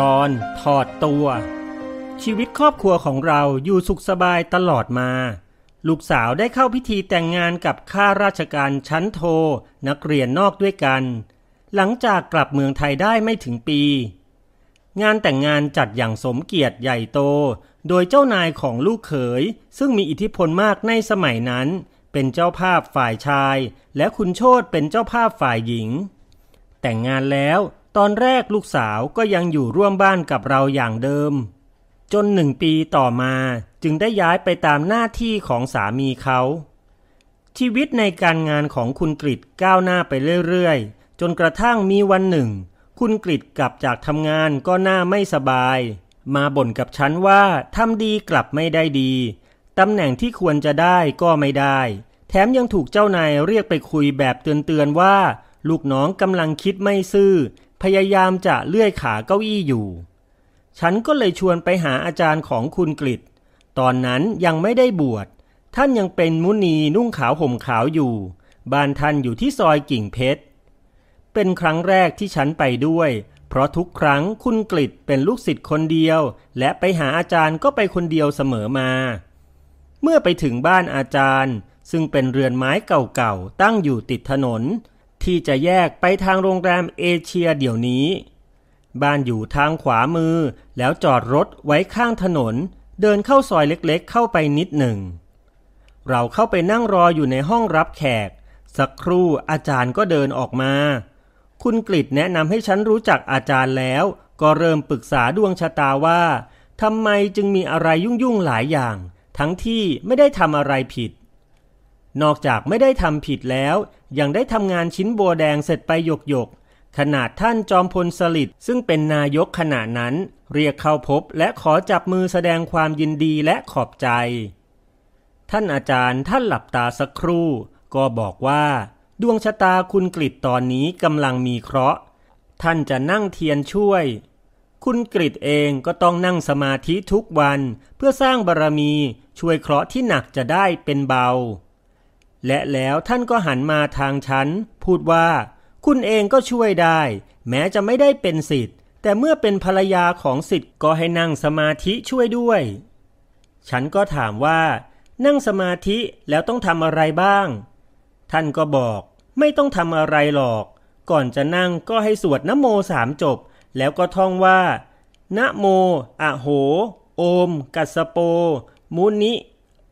ตอนถอดตัว ชีวิตครอบครัวของเราอยู่สุขสบายตลอดมา ลูกสาวได้เข้าพิธีแต่งงานกับข้าราชการชั้นโท นักเรียนนอกด้วยกัน หลังจากกลับเมืองไทยได้ไม่ถึงปี งานแต่งงานจัดอย่างสมเกียรติใหญ่โต โดยเจ้านายของลูกเขย ซึ่งมีอิทธิพลมากในสมัยนั้น เป็นเจ้าภาพฝ่ายชาย และคุณโชตเป็นเจ้าภาพฝ่ายหญิง แต่งงานแล้ว ตอนแรกลูกสาวก็ยังอยู่ร่วมบ้านกับเราอย่างเดิม จนหนึ่งปีต่อมาจึงได้ย้ายไปตามหน้าที่ของสามีเขา ชีวิตในการงานของคุณกริดก้าวหน้าไปเรื่อยๆ จนกระทั่งมีวันหนึ่ง คุณกริดกลับจากทำงานก็หน้าไม่สบาย มาบ่นกับฉันว่าทำดีกลับไม่ได้ดีตำแหน่งที่ควรจะได้ก็ไม่ได้ แถมยังถูกเจ้านายเรียกไปคุยแบบเตือนๆว่า ลูกน้องกำลังคิดไม่ซื่อ พยายามจะเลื่อยขาเก้าอี้อยู่ ฉันก็เลยชวนไปหาอาจารย์ของคุณกฤษตอนนั้นยังไม่ได้บวช ท่านยังเป็นมุนีนุ่งขาวห่มขาวอยู่ บ้านท่านอยู่ที่ซอยกิ่งเพชร เป็นครั้งแรกที่ฉันไปด้วย เพราะทุกครั้งคุณกฤษเป็นลูกศิษย์คนเดียว และไปหาอาจารย์ก็ไปคนเดียวเสมอมา เมื่อไปถึงบ้านอาจารย์ ซึ่งเป็นเรือนไม้เก่าๆตั้งอยู่ติดถนน ที่จะแยกไปทางโรงแรมเอเชียเดี๋ยวนี้ บ้านอยู่ทางขวามือแล้วจอดรถไว้ข้างถนน เดินเข้าซอยเล็กๆ เข้าไปนิดหนึ่ง เราเข้าไปนั่งรออยู่ในห้องรับแขก สักครู่อาจารย์ก็เดินออกมา คุณกฤษแนะนำให้ฉันรู้จักอาจารย์แล้ว ก็เริ่มปรึกษาดวงชะตาว่าทำไมจึงมีอะไรยุ่งๆหลายอย่าง ทั้งที่ไม่ได้ทำอะไรผิด นอกจากไม่ได้ทำผิดแล้ว ยังได้ทำงานชิ้นบัวแดงเสร็จไปหยกหยกขนาดท่านจอมพลสฤษดิ์ซึ่งเป็นนายกขณะนั้น เรียกเข้าพบและขอจับมือแสดงความยินดีและขอบใจ ท่านอาจารย์ท่านหลับตาสักครู่ ก็บอกว่า ดวงชะตาคุณกริตตอนนี้กำลังมีเคราะห์ ท่านจะนั่งเทียนช่วย คุณกริตเองก็ต้องนั่งสมาธิทุกวัน เพื่อสร้างบารรมีช่วยเคราะห์ที่หนักจะได้เป็นเบา และแล้วท่านก็หันมาทางฉัน พูดว่า คุณเองก็ช่วยได้ แม้จะไม่ได้เป็นสิทธิ์ แต่เมื่อเป็นภรรยาของสิทธิ์ก็ให้นั่งสมาธิช่วยด้วย ฉันก็ถามว่า นั่งสมาธิแล้วต้องทำอะไรบ้าง ท่านก็บอก ไม่ต้องทำอะไรหรอก ก่อนจะนั่งก็ให้สวดนโมสามจบ แล้วก็ท่องว่านะโม อะโห โอม กัสโป มุนิ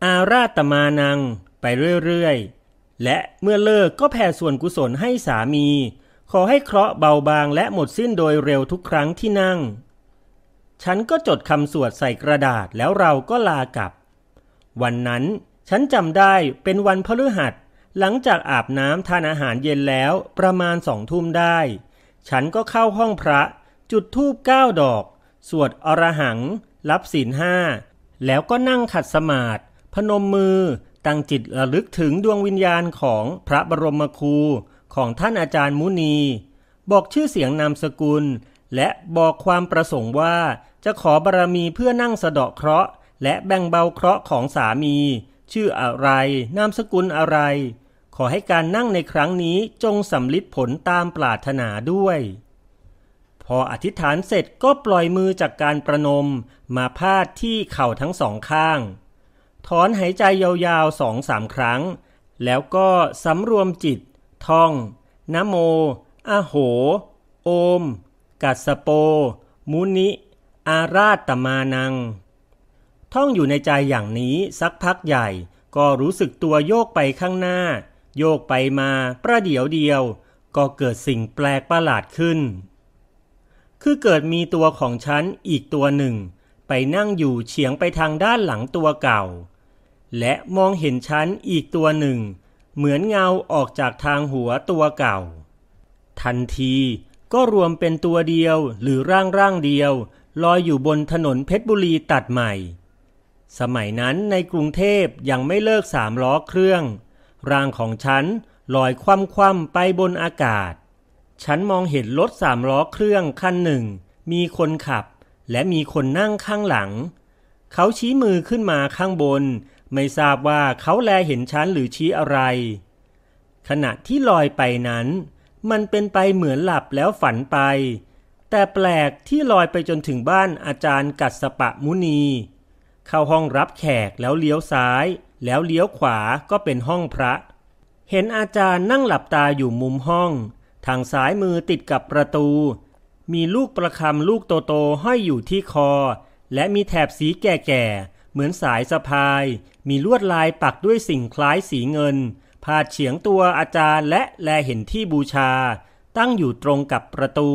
อาราตมานัง ไปเรื่อยๆ และเมื่อเลิกก็แผ่ส่วนกุศลให้สามี ขอให้เคราะห์เบาบางและหมดสิ้นโดยเร็วทุกครั้งที่นั่ง ฉันก็จดคำสวดใส่กระดาษแล้วเราก็ลากลับ วันนั้นฉันจำได้เป็นวันพฤหัส หลังจากอาบน้ำทานอาหารเย็นแล้วประมาณสองทุ่มได้ ฉันก็เข้าห้องพระ จุดธูปเก้าดอก สวดอรหัง รับศีลห้าแล้วก็นั่งขัดสมาธิพนมมือ ตั้งจิตระลึกถึงดวงวิญญาณของพระบรมครูของท่านอาจารย์มุนี บอกชื่อเสียงนามสกุล และบอกความประสงค์ว่าจะขอบารรมีเพื่อนั่งสะเดาะเคราะห์ และแบ่งเบาเคราะห์ของสามี ชื่ออะไร นามสกุลอะไร ขอให้การนั่งในครั้งนี้จงสำลิดผลตามปรารถนาด้วย พออธิษฐานเสร็จก็ปล่อยมือจากการประนม มาพาดที่เข่าทั้งสองข้าง ถอนหายใจยาวๆสองสามครั้ง แล้วก็สำรวมจิต ท่องนโมอะโห โอม กัสโป มุนิ อาราตมานัง ท่องอยู่ในใจอย่างนี้สักพักใหญ่ ก็รู้สึกตัวโยกไปข้างหน้า โยกไปมาประเดี๋ยวเดียว ก็เกิดสิ่งแปลกประหลาดขึ้น คือเกิดมีตัวของฉันอีกตัวหนึ่ง ไปนั่งอยู่เฉียงไปทางด้านหลังตัวเก่า และมองเห็นฉันอีกตัวหนึ่ง เหมือนเงาออกจากทางหัวตัวเก่า ทันทีก็รวมเป็นตัวเดียวหรือร่างร่างเดียว ลอยอยู่บนถนนเพชรบุรีตัดใหม่ สมัยนั้นในกรุงเทพยังไม่เลิกสามล้อเครื่อง ร่างของฉันลอยคว่ำคว่ำไปบนอากาศ ฉันมองเห็นรถสามล้อเครื่องคันหนึ่ง มีคนขับ และมีคนนั่งข้างหลัง เขาชี้มือขึ้นมาข้างบน ไม่ทราบว่าเขาแลเห็นฉันหรือชี้อะไร ขณะที่ลอยไปนั้น มันเป็นไปเหมือนหลับแล้วฝันไป แต่แปลกที่ลอยไปจนถึงบ้านอาจารย์กัสปะมุนี เข้าห้องรับแขกแล้วเลี้ยวซ้าย แล้วเลี้ยวขวาก็เป็นห้องพระ เห็นอาจารย์นั่งหลับตาอยู่มุมห้อง ทางซ้ายมือติดกับประตู มีลูกประคำลูกโตๆห้อยอยู่ที่คอ และมีแถบสีแก่ๆ เหมือนสายสะพาย มีลวดลายปักด้วยสิ่งคล้ายสีเงิน พาดเฉียงตัวอาจารย์และแลเห็นที่บูชา ตั้งอยู่ตรงกับประตู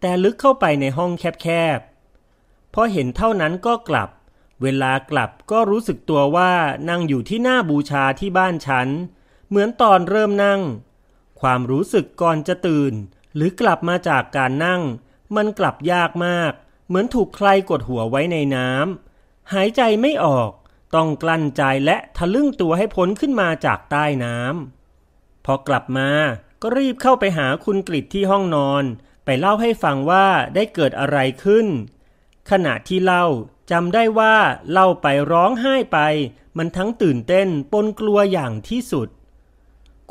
แต่ลึกเข้าไปในห้องแคบๆ พอเห็นเท่านั้นก็กลับ เวลากลับก็รู้สึกตัวว่านั่งอยู่ที่หน้าบูชาที่บ้านฉัน เหมือนตอนเริ่มนั่ง ความรู้สึกก่อนจะตื่น หรือกลับมาจากการนั่ง มันกลับยากมาก เหมือนถูกใครกดหัวไว้ในน้ำ หายใจไม่ออก ต้องกลั้นใจและทะลึ่งตัวให้พ้นขึ้นมาจากใต้น้ำพอกลับมาก็รีบเข้าไปหาคุณกฤษที่ห้องนอน ไปเล่าให้ฟังว่าได้เกิดอะไรขึ้น ขณะที่เล่าจำได้ว่าเล่าไปร้องไห้ไป มันทั้งตื่นเต้นปนกลัวอย่างที่สุด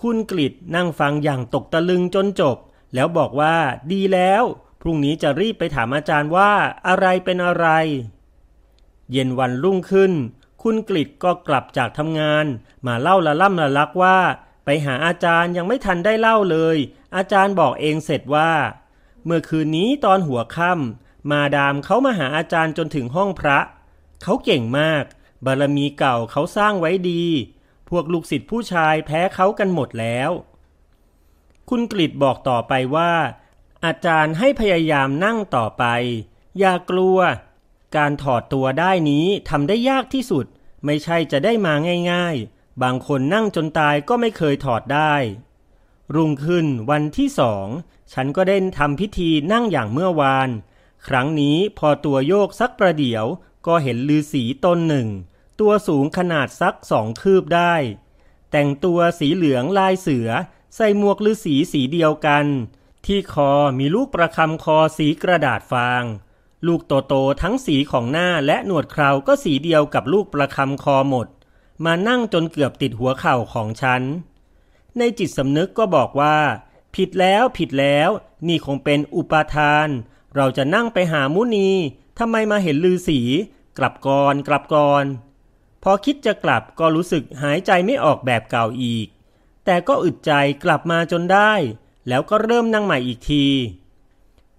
คุณกฤษนั่งฟังอย่างตกตะลึงจนจบ แล้วบอกว่าดีแล้ว พรุ่งนี้จะรีบไปถามอาจารย์ว่าอะไรเป็นอะไร เย็นวันรุ่งขึ้น คุณกฤษก็กลับจากทำงาน มาเล่าละล่ำละลักว่า ไปหาอาจารย์ยังไม่ทันได้เล่าเลย อาจารย์บอกเองเสร็จว่า เมื่อคืนนี้ตอนหัวค่ำมาดามเขามาหาอาจารย์จนถึงห้องพระ เขาเก่งมาก บารมีเก่าเขาสร้างไว้ดี พวกลูกศิษย์ผู้ชายแพ้เขากันหมดแล้ว คุณกฤษบอกต่อไปว่า อาจารย์ให้พยายามนั่งต่อไป อย่ากลัว การถอดตัวได้นี้ทำได้ยากที่สุด ไม่ใช่จะได้มาง่ายๆ บางคนนั่งจนตายก็ไม่เคยถอดได้ รุ่งขึ้นวันที่สอง ฉันก็ได้ทำพิธีนั่งอย่างเมื่อวาน ครั้งนี้พอตัวโยกสักประเดี๋ยว ก็เห็นลือสีตนหนึ่ง ตัวสูงขนาดสักสองคืบได้ แต่งตัวสีเหลืองลายเสือ ใส่หมวกลือสีสีเดียวกัน ที่คอมีลูกประคำคอสีกระดาษฟาง ลูกโตโตทั้งสีของหน้าและหนวดเคราก็สีเดียวกับลูกประคำคอหมด มานั่งจนเกือบติดหัวเข่าของฉัน ในจิตสำนึกก็บอกว่า ผิดแล้วผิดแล้ว นี่คงเป็นอุปาทาน เราจะนั่งไปหามุนีทำไมมาเห็นลือสี กลับก่อนกลับก่อนพอคิดจะกลับก็รู้สึกหายใจไม่ออกแบบเก่าอีก แต่ก็อึดใจกลับมาจนได้ แล้วก็เริ่มนั่งใหม่อีกที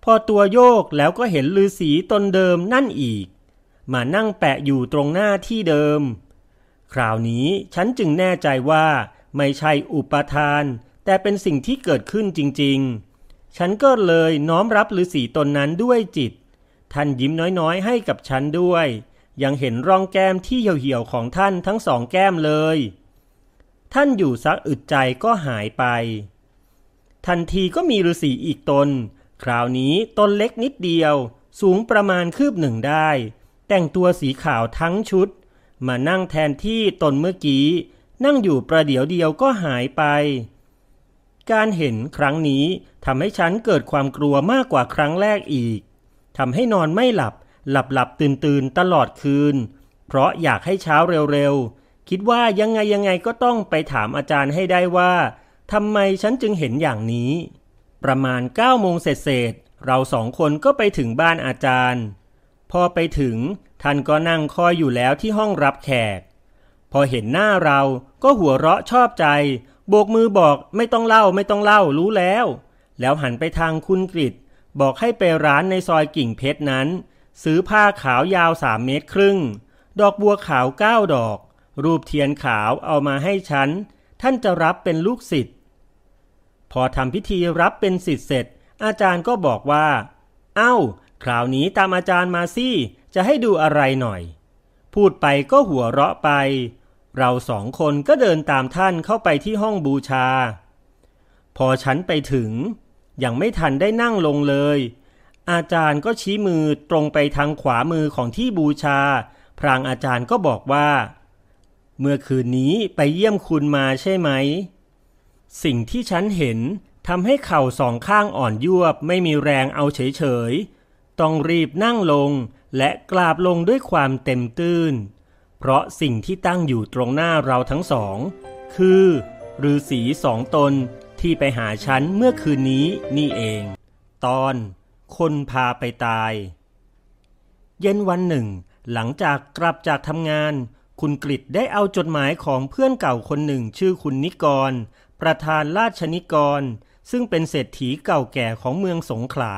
พอตัวโยกแล้วก็เห็นลือสีตนเดิมนั่นอีก มานั่งแปะอยู่ตรงหน้าที่เดิม คราวนี้ฉันจึงแน่ใจว่าไม่ใช่อุปทาน แต่เป็นสิ่งที่เกิดขึ้นจริง ๆ ฉันก็เลยน้อมรับฤาษีตนนั้นด้วยจิต ท่านยิ้มน้อยๆ ให้กับฉันด้วย ยังเห็นร่องแก้มที่เหี่ยวๆของท่านทั้งสองแก้มเลย ท่านอยู่สักอึดใจก็หายไป ทันทีก็มีฤาษีอีกตน คราวนี้ต้นเล็กนิดเดียว สูงประมาณคืบหนึ่งได้ แต่งตัวสีขาวทั้งชุด มานั่งแทนที่ตนเมื่อกี้ นั่งอยู่ประเดี๋ยวเดียวก็หายไป การเห็นครั้งนี้ทำให้ฉันเกิดความกลัวมากกว่าครั้งแรกอีกทำให้นอนไม่หลับหลับหลับตื่นตื่นตลอดคืน เพราะอยากให้เช้าเร็วๆ คิดว่ายังไงยังไงก็ต้องไปถามอาจารย์ให้ได้ว่าทำไมฉันจึงเห็นอย่างนี้ ประมาณ9โมงเศษเราสองคนก็ไปถึงบ้านอาจารย์ พอไปถึงท่านก็นั่งคอยอยู่แล้วที่ห้องรับแขก พอเห็นหน้าเราก็หัวเราะชอบใจโบกมือบอกไม่ต้องเล่าไม่ต้องเล่ารู้แล้ว แล้วหันไปทางคุณกริดบอกให้ไปร้านในซอยกิ่งเพชรนั้น ซื้อผ้าขาวยาวสามเมตรครึ่ง ดอกบัวขาวเก้าดอก รูปเทียนขาวเอามาให้ฉัน ท่านจะรับเป็นลูกศิษย์ พอทำพิธีรับเป็นสิทธิ์เสร็จ อาจารย์ก็บอกว่า เอา้า คราวนี้ตามอาจารย์มาสิจะให้ดูอะไรหน่อย พูดไปก็หัวเราะไป เราสองคนก็เดินตามท่านเข้าไปที่ห้องบูชา พอฉันไปถึง ยังไม่ทันได้นั่งลงเลย อาจารย์ก็ชี้มือตรงไปทางขวามือของที่บูชา พรางอาจารย์ก็บอกว่า เมื่อคืนนี้ไปเยี่ยมคุณมาใช่ไหม สิ่งที่ฉันเห็นทำให้เข่าสองข้างอ่อนยวบไม่มีแรงเอาเฉยๆ ต้องรีบนั่งลงและกราบลงด้วยความเต็มตื้น เพราะสิ่งที่ตั้งอยู่ตรงหน้าเราทั้งสอง คือฤาษีสองตนที่ไปหาฉันเมื่อคืนนี้นี่เอง ตอนคนพาไปตาย เย็นวันหนึ่ง หลังจากกลับจากทำงาน คุณกฤษได้เอาจดหมายของเพื่อนเก่าคนหนึ่งชื่อคุณนิกร ประธานราชนิกร ซึ่งเป็นเศรษฐีเก่าแก่ของเมืองสงขลา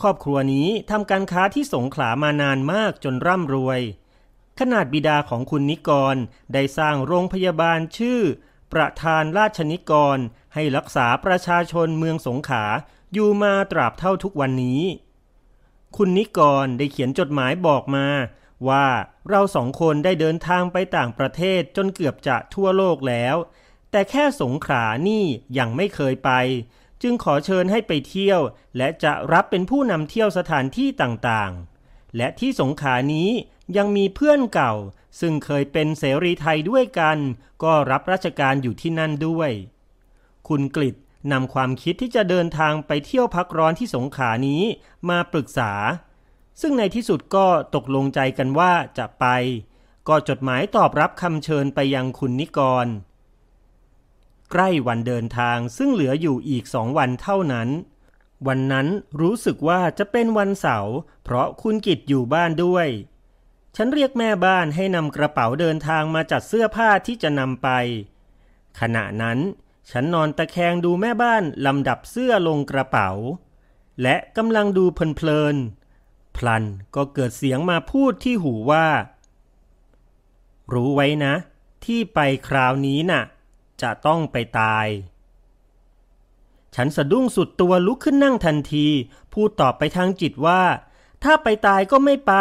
ครอบครัวนี้ทำการค้าที่สงขลามานานมากจนร่ำรวย ขนาดบิดาของคุณนิกรได้สร้างโรงพยาบาลชื่อ ประธานราชนิกร ให้รักษาประชาชนเมืองสงขลาอยู่มาตราบเท่าทุกวันนี้ คุณนิกรได้เขียนจดหมายบอกมาว่าเราสองคนได้เดินทางไปต่างประเทศจนเกือบจะทั่วโลกแล้ว แต่แค่สงขลานี่ยังไม่เคยไป จึงขอเชิญให้ไปเที่ยว และจะรับเป็นผู้นำเที่ยวสถานที่ต่างๆ และที่สงขลานี้ยังมีเพื่อนเก่า ซึ่งเคยเป็นเสรีไทยด้วยกัน ก็รับราชการอยู่ที่นั่นด้วย คุณกฤษนำความคิดที่จะเดินทางไปเที่ยวพักร้อนที่สงขลานี้มาปรึกษา ซึ่งในที่สุดก็ตกลงใจกันว่าจะไป ก็จดหมายตอบรับคำเชิญไปยังคุณนิกร ใกล้วันเดินทางซึ่งเหลืออยู่อีกสองวันเท่านั้น วันนั้นรู้สึกว่าจะเป็นวันเสาร์เพราะคุณกิจอยู่บ้านด้วย ฉันเรียกแม่บ้านให้นำกระเป๋าเดินทางมาจัดเสื้อผ้าที่จะนำไป ขณะนั้น ฉันนอนตะแคงดูแม่บ้านลำดับเสื้อลงกระเป๋า และกำลังดูเพลินๆพลันก็เกิดเสียงมาพูดที่หูว่า รู้ไว้นะ ที่ไปคราวนี้น่ะ จะต้องไปตาย ฉันสะดุ้งสุดตัวลุกขึ้นนั่งทันที พูดตอบไปทางจิตว่า ถ้าไปตายก็ไม่ไป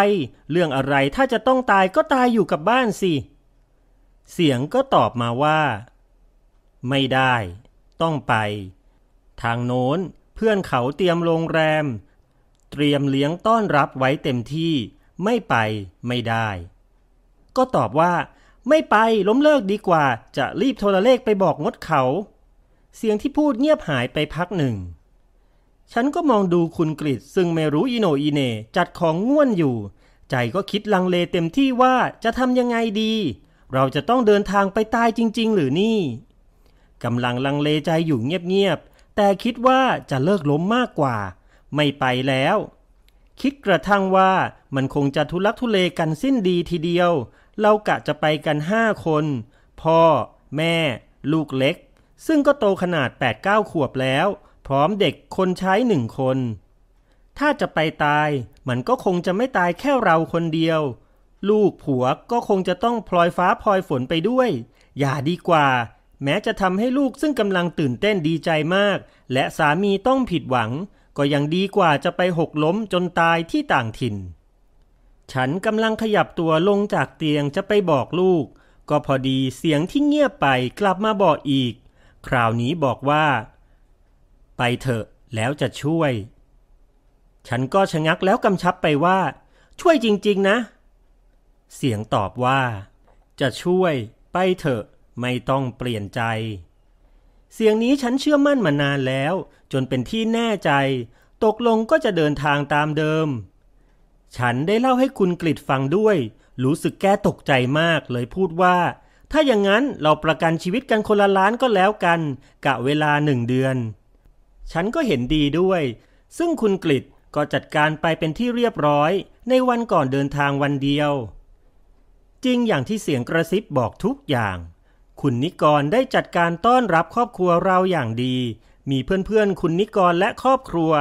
เรื่องอะไรถ้าจะต้องตายก็ตายอยู่กับบ้านสิ เสียงก็ตอบมาว่า ไม่ได้ ต้องไป ทางโน้นเพื่อนเขาเตรียมโรงแรม เตรียมเลี้ยงต้อนรับไว้เต็มที่ ไม่ไปไม่ได้ ก็ตอบว่า ไม่ไปล้มเลิกดีกว่า จะรีบโทรเลขไปบอกงดเขา เสียงที่พูดเงียบหายไปพักหนึ่ง ฉันก็มองดูคุณกฤษซึ่งไม่รู้อีโนอีเนจัดของง่วนอยู่ ใจก็คิดลังเลเต็มที่ว่าจะทำยังไงดี เราจะต้องเดินทางไปตายจริง ๆ หรือนี่กำลังลังเลใจอยู่เงียบๆแต่คิดว่าจะเลิกล้มมากกว่า ไม่ไปแล้วคิดกระทั่งว่ามันคงจะทุลักทุเลกันสิ้นดีทีเดียว เรากะจะไปกันห้าคน พ่อ แม่ ลูกเล็ก ซึ่งก็โตขนาด8ปดเก้าขวบแล้ว พร้อมเด็กคนใช้หนึ่งคน ถ้าจะไปตายมันก็คงจะไม่ตายแค่เราคนเดียว ลูกผัวก็คงจะต้องพลอยฟ้าพลอยฝนไปด้วย อย่าดีกว่า แม้จะทำให้ลูกซึ่งกำลังตื่นเต้นดีใจมาก และสามีต้องผิดหวัง ก็ยังดีกว่าจะไปหกล้มจนตายที่ต่างถิ่น ฉันกำลังขยับตัวลงจากเตียงจะไปบอกลูก ก็พอดีเสียงที่เงียบไปกลับมาบอกอีก คราวนี้บอกว่า ไปเถอะแล้วจะช่วย ฉันก็ชะงักแล้วกำชับไปว่า ช่วยจริง ๆ นะ เสียงตอบว่า จะช่วย ไปเถอะ ไม่ต้องเปลี่ยนใจ เสียงนี้ฉันเชื่อมั่นมานานแล้ว จนเป็นที่แน่ใจ ตกลงก็จะเดินทางตามเดิม ฉันได้เล่าให้คุณกฤษฟังด้วย รู้สึกแก้ตกใจมากเลยพูดว่า ถ้าอย่างนั้นเราประกันชีวิตกันคนละล้านก็แล้วกัน กะเวลาหนึ่งเดือน ฉันก็เห็นดีด้วย ซึ่งคุณกฤษก็จัดการไปเป็นที่เรียบร้อย ในวันก่อนเดินทางวันเดียว จริงอย่างที่เสียงกระซิบบอกทุกอย่าง คุณนิกรได้จัดการต้อนรับครอบครัวเราอย่างดี มีเพื่อนๆ คุณนิกรและครอบครัว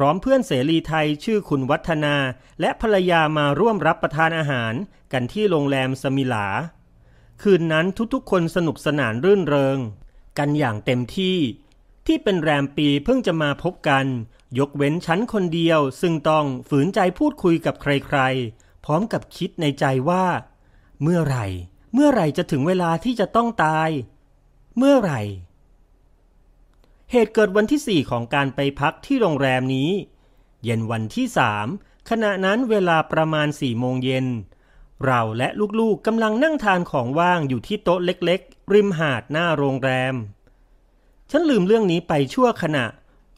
พร้อมเพื่อนเสรีไทยชื่อคุณวัฒนา และภรรยามาร่วมรับประทานอาหารกันที่โรงแรมสมิลา คืนนั้นทุกๆคนสนุกสนานรื่นเริง กันอย่างเต็มที่ ที่เป็นแรมปีเพิ่งจะมาพบกัน ยกเว้นฉันคนเดียว ซึ่งต้องฝืนใจพูดคุยกับใครๆ พร้อมกับคิดในใจว่า เมื่อไหร่ เมื่อไหร่จะถึงเวลาที่จะต้องตาย เมื่อไหร่ เหตุเกิดวันที่สี่ของการไปพักที่โรงแรมนี้ เย็นวันที่สามขณะนั้นเวลาประมาณสี่โมงเย็น เราและลูกๆกำลังนั่งทานของว่างอยู่ที่โต๊ะเล็กๆ ริมหาดหน้าโรงแรม ฉันลืมเรื่องนี้ไปชั่วขณะ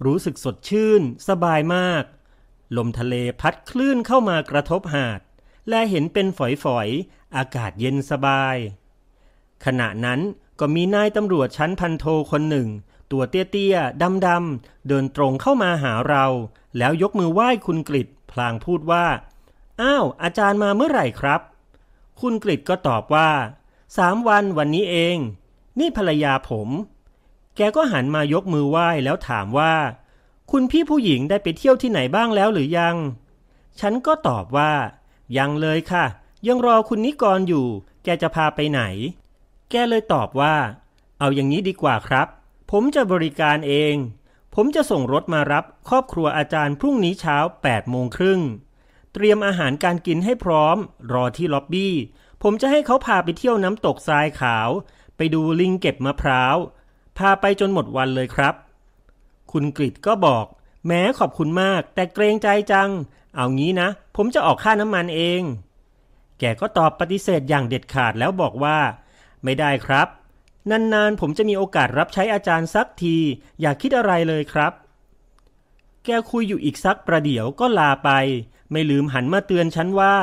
รู้สึกสดชื่น สบายมาก ลมทะเลพัดคลื่นเข้ามากระทบหาด และเห็นเป็นฝอยๆ อากาศเย็นสบาย ขณะนั้นก็มีนายตำรวจชั้นพันโทคนหนึ่ง ตัวเตี้ยๆ ดำๆ เดินตรงเข้ามาหาเรา แล้วยกมือไหว้คุณกริดพลางพูดว่า อ้าว อาจารย์มาเมื่อไหร่ครับ คุณกริดก็ตอบว่า สามวันวันนี้เอง นี่ภรรยาผม แกก็หันมายกมือไหว้แล้วถามว่า คุณพี่ผู้หญิงได้ไปเที่ยวที่ไหนบ้างแล้วหรือยัง ฉันก็ตอบว่า ยังเลยค่ะ ยังรอคุณนิกรอยู่ แกจะพาไปไหน แกเลยตอบว่า เอาอย่างนี้ดีกว่าครับ ผมจะบริการเอง ผมจะส่งรถมารับครอบครัวอาจารย์พรุ่งนี้เช้า8โมงครึ่ง เตรียมอาหารการกินให้พร้อม รอที่ล็อบบี้ ผมจะให้เขาพาไปเที่ยวน้ำตกทรายขาว ไปดูลิงเก็บมะพร้าว พาไปจนหมดวันเลยครับ คุณกริดก็บอก แม้ขอบคุณมาก แต่เกรงใจจัง เอางี้นะ ผมจะออกค่าน้ำมันเอง แกก็ตอบปฏิเสธอย่างเด็ดขาดแล้วบอกว่า ไม่ได้ครับ นานๆ ผมจะมีโอกาสรับใช้อาจารย์สักที อย่าคิดอะไรเลยครับ แกคุยอยู่อีกสักประเดี๋ยวก็ลาไป ไม่ลืมหันมาเตือนฉันว่า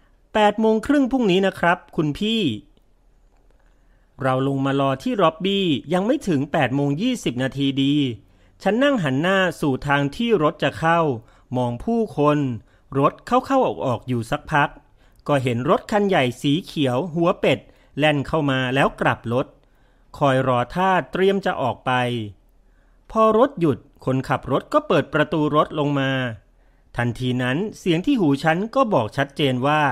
8โมงครึ่งพรุ่งนี้นะครับ คุณพี่ เราลงมารอที่ร็อบบี้ยังไม่ถึง8โมง20นาทีดี ฉันนั่งหันหน้าสู่ทางที่รถจะเข้า มองผู้คน รถเข้าเข้าออกออกอยู่สักพัก ก็เห็นรถคันใหญ่สีเขียว หัวเป็ด แล่นเข้ามาแล้วกลับรถ คอยรอท่าเตรียมจะออกไป พอรถหยุดคนขับรถก็เปิดประตูรถลงมา ทันทีนั้นเสียงที่หูฉันก็บอกชัดเจนว่า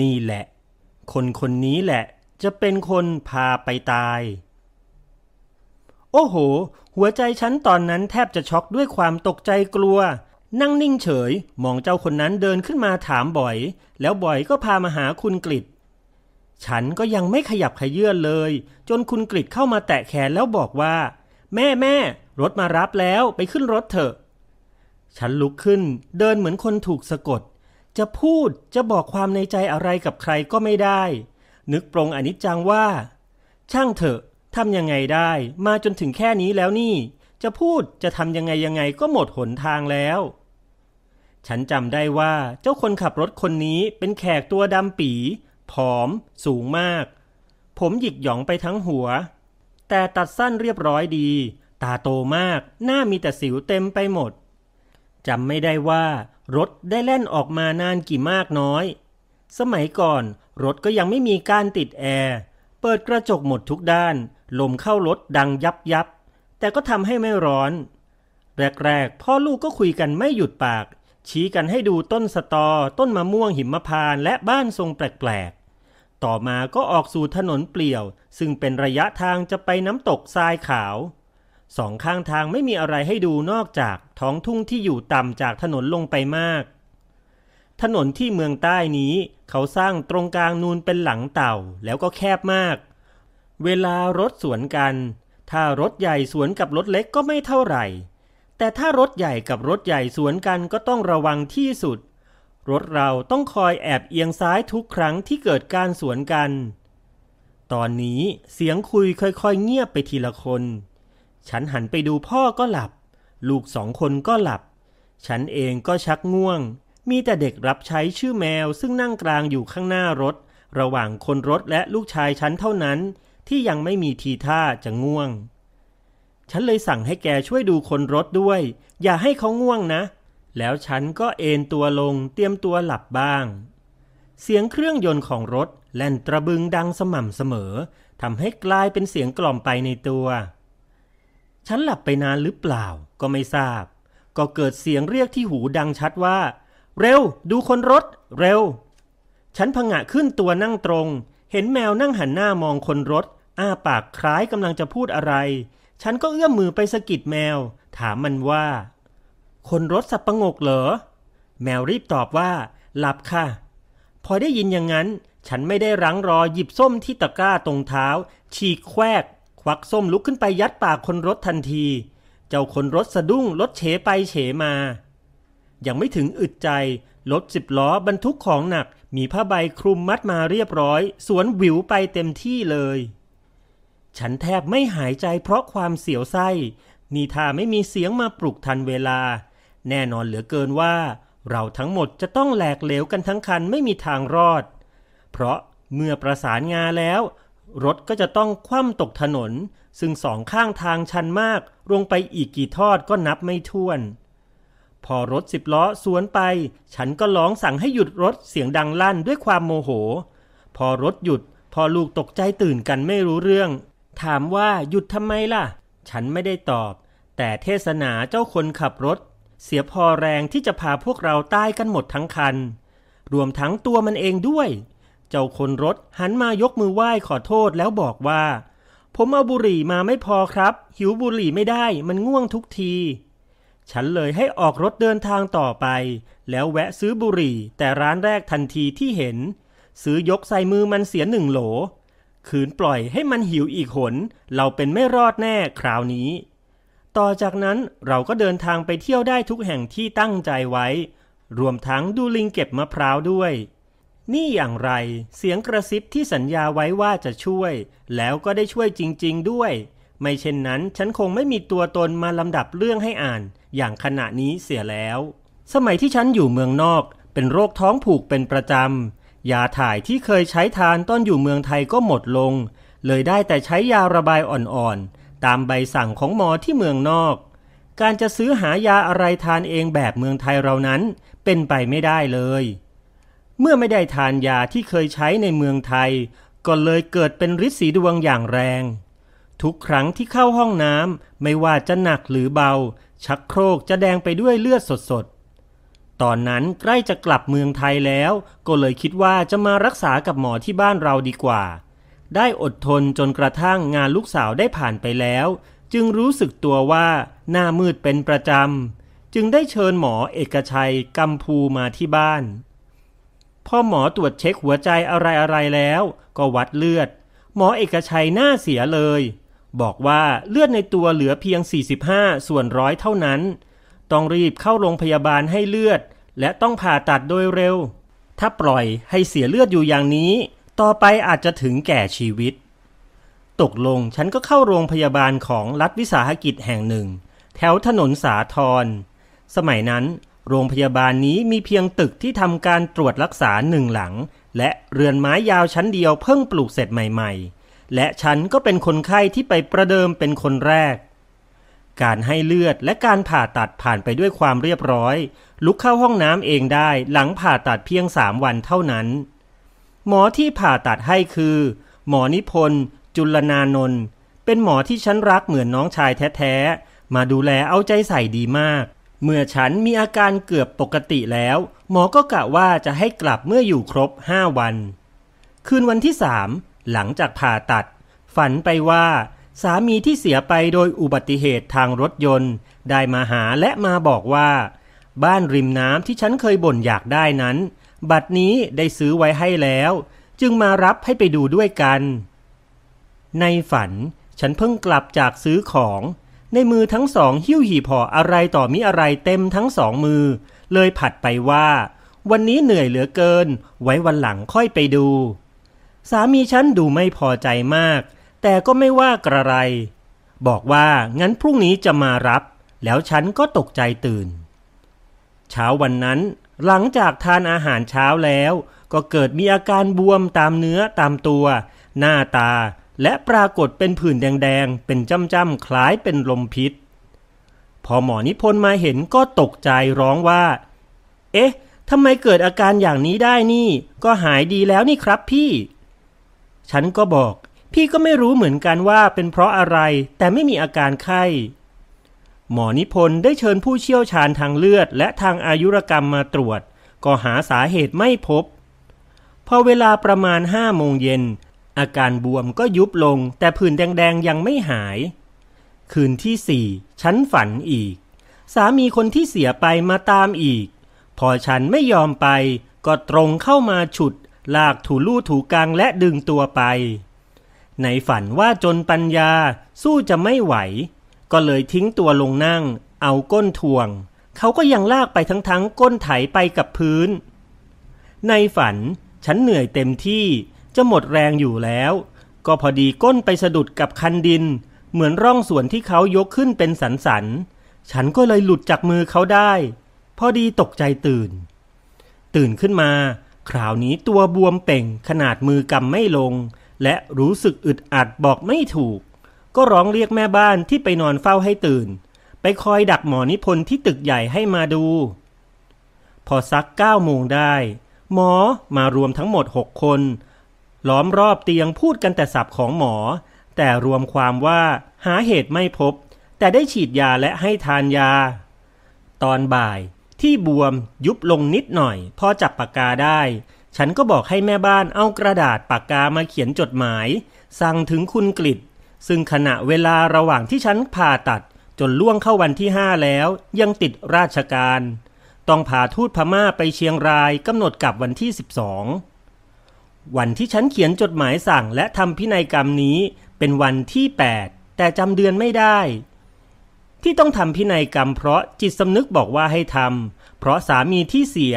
นี่แหละ คนคนนี้แหละ จะเป็นคนพาไปตาย โอ้โห หัวใจฉันตอนนั้นแทบจะช็อกด้วยความตกใจกลัว นั่งนิ่งเฉย มองเจ้าคนนั้นเดินขึ้นมาถามบ่อย แล้วบ่อยก็พามาหาคุณกริด ฉันก็ยังไม่ขยับขยื่นเลย จนคุณกริดเข้ามาแตะแขนแล้วบอกว่า แม่แม่รถมารับแล้วไปขึ้นรถเถอะ ฉันลุกขึ้นเดินเหมือนคนถูกสะกด จะพูดจะบอกความในใจอะไรกับใครก็ไม่ได้ นึกปรงอนิจจังว่า ช่างเถอะทำยังไงได้ มาจนถึงแค่นี้แล้วนี่ จะพูดจะทำยังไงยังไงก็หมดหนทางแล้ว ฉันจำได้ว่าเจ้าคนขับรถคนนี้เป็นแขกตัวดำปี ผอม สูงมาก ผมหยิกหยองไปทั้งหัว แต่ตัดสั้นเรียบร้อยดี ตาโตมาก หน้ามีแต่สิวเต็มไปหมดจำไม่ได้ว่ารถได้แล่นออกมานานกี่มากน้อย สมัยก่อนรถก็ยังไม่มีการติดแอร์ เปิดกระจกหมดทุกด้าน ลมเข้ารถดังยับยับ แต่ก็ทำให้ไม่ร้อน แรกๆ พ่อลูกก็คุยกันไม่หยุดปาก ชี้กันให้ดูต้นสตอ ต้นมะม่วงหิมพานต์และบ้านทรงแปลก ต่อมาก็ออกสู่ถนนเปลี่ยว ซึ่งเป็นระยะทางจะไปน้ำตกทรายขาว สองข้างทางไม่มีอะไรให้ดูนอกจากท้องทุ่งที่อยู่ต่ำจากถนนลงไปมาก ถนนที่เมืองใต้นี้ เขาสร้างตรงกลางนูนเป็นหลังเต่าแล้วก็แคบมาก เวลารถสวนกัน ถ้ารถใหญ่สวนกับรถเล็กก็ไม่เท่าไหร่ แต่ถ้ารถใหญ่กับรถใหญ่สวนกันก็ต้องระวังที่สุด รถเราต้องคอยแอบเอียงซ้ายทุกครั้งที่เกิดการสวนกัน ตอนนี้เสียงคุยค่อยๆเงียบไปทีละคน ฉันหันไปดูพ่อก็หลับ ลูกสองคนก็หลับ ฉันเองก็ชักง่วง มีแต่เด็กรับใช้ชื่อแมวซึ่งนั่งกลางอยู่ข้างหน้ารถ ระหว่างคนรถและลูกชายฉันเท่านั้น ที่ยังไม่มีทีท่าจะง่วง ฉันเลยสั่งให้แกช่วยดูคนรถด้วย อย่าให้เขาง่วงนะ แล้วฉันก็เอนตัวลงเตรียมตัวหลับบ้าง เสียงเครื่องยนต์ของรถแล่นตระบึงดังสม่ำเสมอทำให้กลายเป็นเสียงกล่อมไปในตัว ฉันหลับไปนานหรือเปล่าก็ไม่ทราบ ก็เกิดเสียงเรียกที่หูดังชัดว่า เร็ว ดูคนรถ เร็ว ฉันพงะขึ้นตัวนั่งตรง เห็นแมวนั่งหันหน้ามองคนรถ อ้าปากคล้ายกำลังจะพูดอะไร ฉันก็เอื้อมมือไปสะกิดแมว ถามมันว่า คนรถสับประงกเหรอ แมวรีบตอบว่า หลับค่ะ พอได้ยินอย่างนั้น ฉันไม่ได้รั้งรอหยิบส้มที่ตะกร้าตรงเท้า ฉีกแควก ควักส้มลุกขึ้นไปยัดปากคนรถทันที เจ้าคนรถสะดุ้งรถเฉไปเฉมา ยังไม่ถึงอึดใจ รถสิบล้อบรรทุกของหนัก มีผ้าใบคลุมมัดมาเรียบร้อย สวนวิวไปเต็มที่เลย ฉันแทบไม่หายใจเพราะความเสียวไส้นี่ถ้าไม่มีเสียงมาปลุกทันเวลา แน่นอนเหลือเกินว่า เราทั้งหมดจะต้องแหลกเหลวกันทั้งคันไม่มีทางรอด เพราะเมื่อประสานงาแล้ว รถก็จะต้องคว่ำตกถนน ซึ่งสองข้างทางชันมากลงไปอีกกี่ทอดก็นับไม่ถ้วน พอรถสิบล้อสวนไป ฉันก็ร้องสั่งให้หยุดรถเสียงดังลั่นด้วยความโมโห พอรถหยุดพอลูกตกใจตื่นกันไม่รู้เรื่อง ถามว่าหยุดทำไมล่ะ ฉันไม่ได้ตอบ แต่เทศนาเจ้าคนขับรถ เสียพอแรงที่จะพาพวกเราตายกันหมดทั้งคัน รวมทั้งตัวมันเองด้วย เจ้าคนรถหันมายกมือไหว้ขอโทษแล้วบอกว่า ผมเอาบุหรี่มาไม่พอครับ หิวบุหรี่ไม่ได้มันง่วงทุกที ฉันเลยให้ออกรถเดินทางต่อไป แล้วแวะซื้อบุหรี่ แต่ร้านแรกทันทีที่เห็น ซื้อยกใส่มือมันเสียหนึ่งโหล ขืนปล่อยให้มันหิวอีกหน เราเป็นไม่รอดแน่คราวนี้ ต่อจากนั้นเราก็เดินทางไปเที่ยวได้ทุกแห่งที่ตั้งใจไว้ รวมทั้งดูลิงเก็บมะพร้าวด้วย นี่อย่างไรเสียงกระซิบที่สัญญาไว้ว่าจะช่วย แล้วก็ได้ช่วยจริง ๆ ด้วย ไม่เช่นนั้นฉันคงไม่มีตัวตนมาลำดับเรื่องให้อ่าน อย่างขณะนี้เสียแล้ว สมัยที่ฉันอยู่เมืองนอก เป็นโรคท้องผูกเป็นประจำยาถ่ายที่เคยใช้ทานตอนอยู่เมืองไทยก็หมดลง เลยได้แต่ใช้ยาระบายอ่อนๆ ตามใบสั่งของหมอที่เมืองนอก การจะซื้อหายาอะไรทานเองแบบเมืองไทยเรานั้นเป็นไปไม่ได้เลย เมื่อไม่ได้ทานยาที่เคยใช้ในเมืองไทย ก็เลยเกิดเป็นฤทธิ์สีดวงอย่างแรง ทุกครั้งที่เข้าห้องน้ำไม่ว่าจะหนักหรือเบา ชักโครกจะแดงไปด้วยเลือดสดๆ ตอนนั้นใกล้จะกลับเมืองไทยแล้ว ก็เลยคิดว่าจะมารักษากับหมอที่บ้านเราดีกว่า ได้อดทนจนกระทั่งงานลูกสาวได้ผ่านไปแล้ว จึงรู้สึกตัวว่าหน้ามืดเป็นประจำ จึงได้เชิญหมอเอกชัยกำพูมาที่บ้านพอหมอตรวจเช็คหัวใจอะไรๆแล้ว ก็วัดเลือด หมอเอกชัยหน้าเสียเลย บอกว่าเลือดในตัวเหลือเพียง 45 ส่วนร้อยเท่านั้น ต้องรีบเข้าโรงพยาบาลให้เลือด และต้องผ่าตัดโดยเร็ว ถ้าปล่อยให้เสียเลือดอยู่อย่างนี้ ต่อไปอาจจะถึงแก่ชีวิต ตกลงฉันก็เข้าโรงพยาบาลของรัฐวิสาหกิจแห่งหนึ่ง แถวถนนสาทร สมัยนั้น โรงพยาบาลนี้มีเพียงตึกที่ทำการตรวจรักษาหนึ่งหลัง และเรือนไม้ยาวชั้นเดียวเพิ่งปลูกเสร็จใหม่ๆ และฉันก็เป็นคนไข้ที่ไปประเดิมเป็นคนแรก การให้เลือดและการผ่าตัดผ่านไปด้วยความเรียบร้อย ลุกเข้าห้องน้ำเองได้หลังผ่าตัดเพียงสามวันเท่านั้น หมอที่ผ่าตัดให้คือ หมอนิพนธ์จุลนานนท์เป็นหมอที่ฉันรักเหมือนน้องชายแท้ๆ มาดูแลเอาใจใส่ดีมาก เมื่อฉันมีอาการเกือบปกติแล้ว หมอก็กะว่าจะให้กลับเมื่ออยู่ครบห้าวัน คืนวันที่สามหลังจากผ่าตัด ฝันไปว่า สามีที่เสียไปโดยอุบัติเหตุทางรถยนต์ ได้มาหาและมาบอกว่า บ้านริมน้ำที่ฉันเคยบ่นอยากได้นั้น บัดนี้ได้ซื้อไว้ให้แล้ว จึงมารับให้ไปดูด้วยกัน ในฝันฉันเพิ่งกลับจากซื้อของ ในมือทั้งสองหิ้วหีบห่ออะไรต่อมีอะไรเต็มทั้งสองมือ เลยผัดไปว่า วันนี้เหนื่อยเหลือเกิน ไว้วันหลังค่อยไปดู สามีฉันดูไม่พอใจมาก แต่ก็ไม่ว่ากระไร บอกว่างั้นพรุ่งนี้จะมารับ แล้วฉันก็ตกใจตื่น เช้าวันนั้น หลังจากทานอาหารเช้าแล้ว ก็เกิดมีอาการบวมตามเนื้อตามตัว หน้าตาและปรากฏเป็นผื่นแดงๆ เป็นจ้ำๆคล้ายเป็นลมพิษ พอหมอนิพนธ์มาเห็นก็ตกใจร้องว่า เอ๊ะทำไมเกิดอาการอย่างนี้ได้นี่ ก็หายดีแล้วนี่ครับพี่ ฉันก็บอก พี่ก็ไม่รู้เหมือนกันว่าเป็นเพราะอะไร แต่ไม่มีอาการไข้ หมอนิพนธ์ได้เชิญผู้เชี่ยวชาญทางเลือด และทางอายุรกรรมมาตรวจ ก็หาสาเหตุไม่พบ พอเวลาประมาณห้าโมงเย็น อาการบวมก็ยุบลง แต่ผื่นแดงๆยังไม่หาย คืนที่สี่ฉันฝันอีก สามีคนที่เสียไปมาตามอีก พอฉันไม่ยอมไป ก็ตรงเข้ามาฉุด ลากถูลู่ถูกลางและดึงตัวไป ในฝันว่าจนปัญญาสู้จะไม่ไหว ก็เลยทิ้งตัวลงนั่ง เอาก้นทวง เขาก็ยังลากไปทั้งๆงก้นไถไปกับพื้น ในฝันฉันเหนื่อยเต็มที่จะหมดแรงอยู่แล้ว ก็พอดีก้นไปสะดุดกับคันดิน เหมือนร่องส่วนที่เขายกขึ้นเป็นสันสันๆฉันก็เลยหลุดจากมือเขาได้ พอดีตกใจตื่น ตื่นขึ้นมา คราวนี้ตัวบวมเป่งขนาดมือกำไม่ลง และรู้สึกอึดอัดบอกไม่ถูก ก็ร้องเรียกแม่บ้านที่ไปนอนเฝ้าให้ตื่น ไปคอยดักหมอนิพนธ์ที่ตึกใหญ่ให้มาดู พอสักเก้าโมงได้ หมอมารวมทั้งหมดหกคน ล้อมรอบเตียงพูดกันแต่สับของหมอ แต่รวมความว่าหาเหตุไม่พบ แต่ได้ฉีดยาและให้ทานยา ตอนบ่ายที่บวมยุบลงนิดหน่อย พอจับปากกาได้ ฉันก็บอกให้แม่บ้านเอากระดาษปากกามาเขียนจดหมาย สั่งถึงคุณกฤษ ซึ่งขณะเวลาระหว่างที่ฉันผ่าตัดจนล่วงเข้าวันที่ห้าแล้ว ยังติดราชการ ต้องพาทูตพม่าไปเชียงรายกำหนดกลับวันที่ 12 วันที่ฉันเขียนจดหมายสั่งและทำพินัยกรรมนี้เป็นวันที่ 8 แต่จำเดือนไม่ได้ ที่ต้องทำพินัยกรรมเพราะจิตสำนึกบอกว่าให้ทำเพราะสามีที่เสีย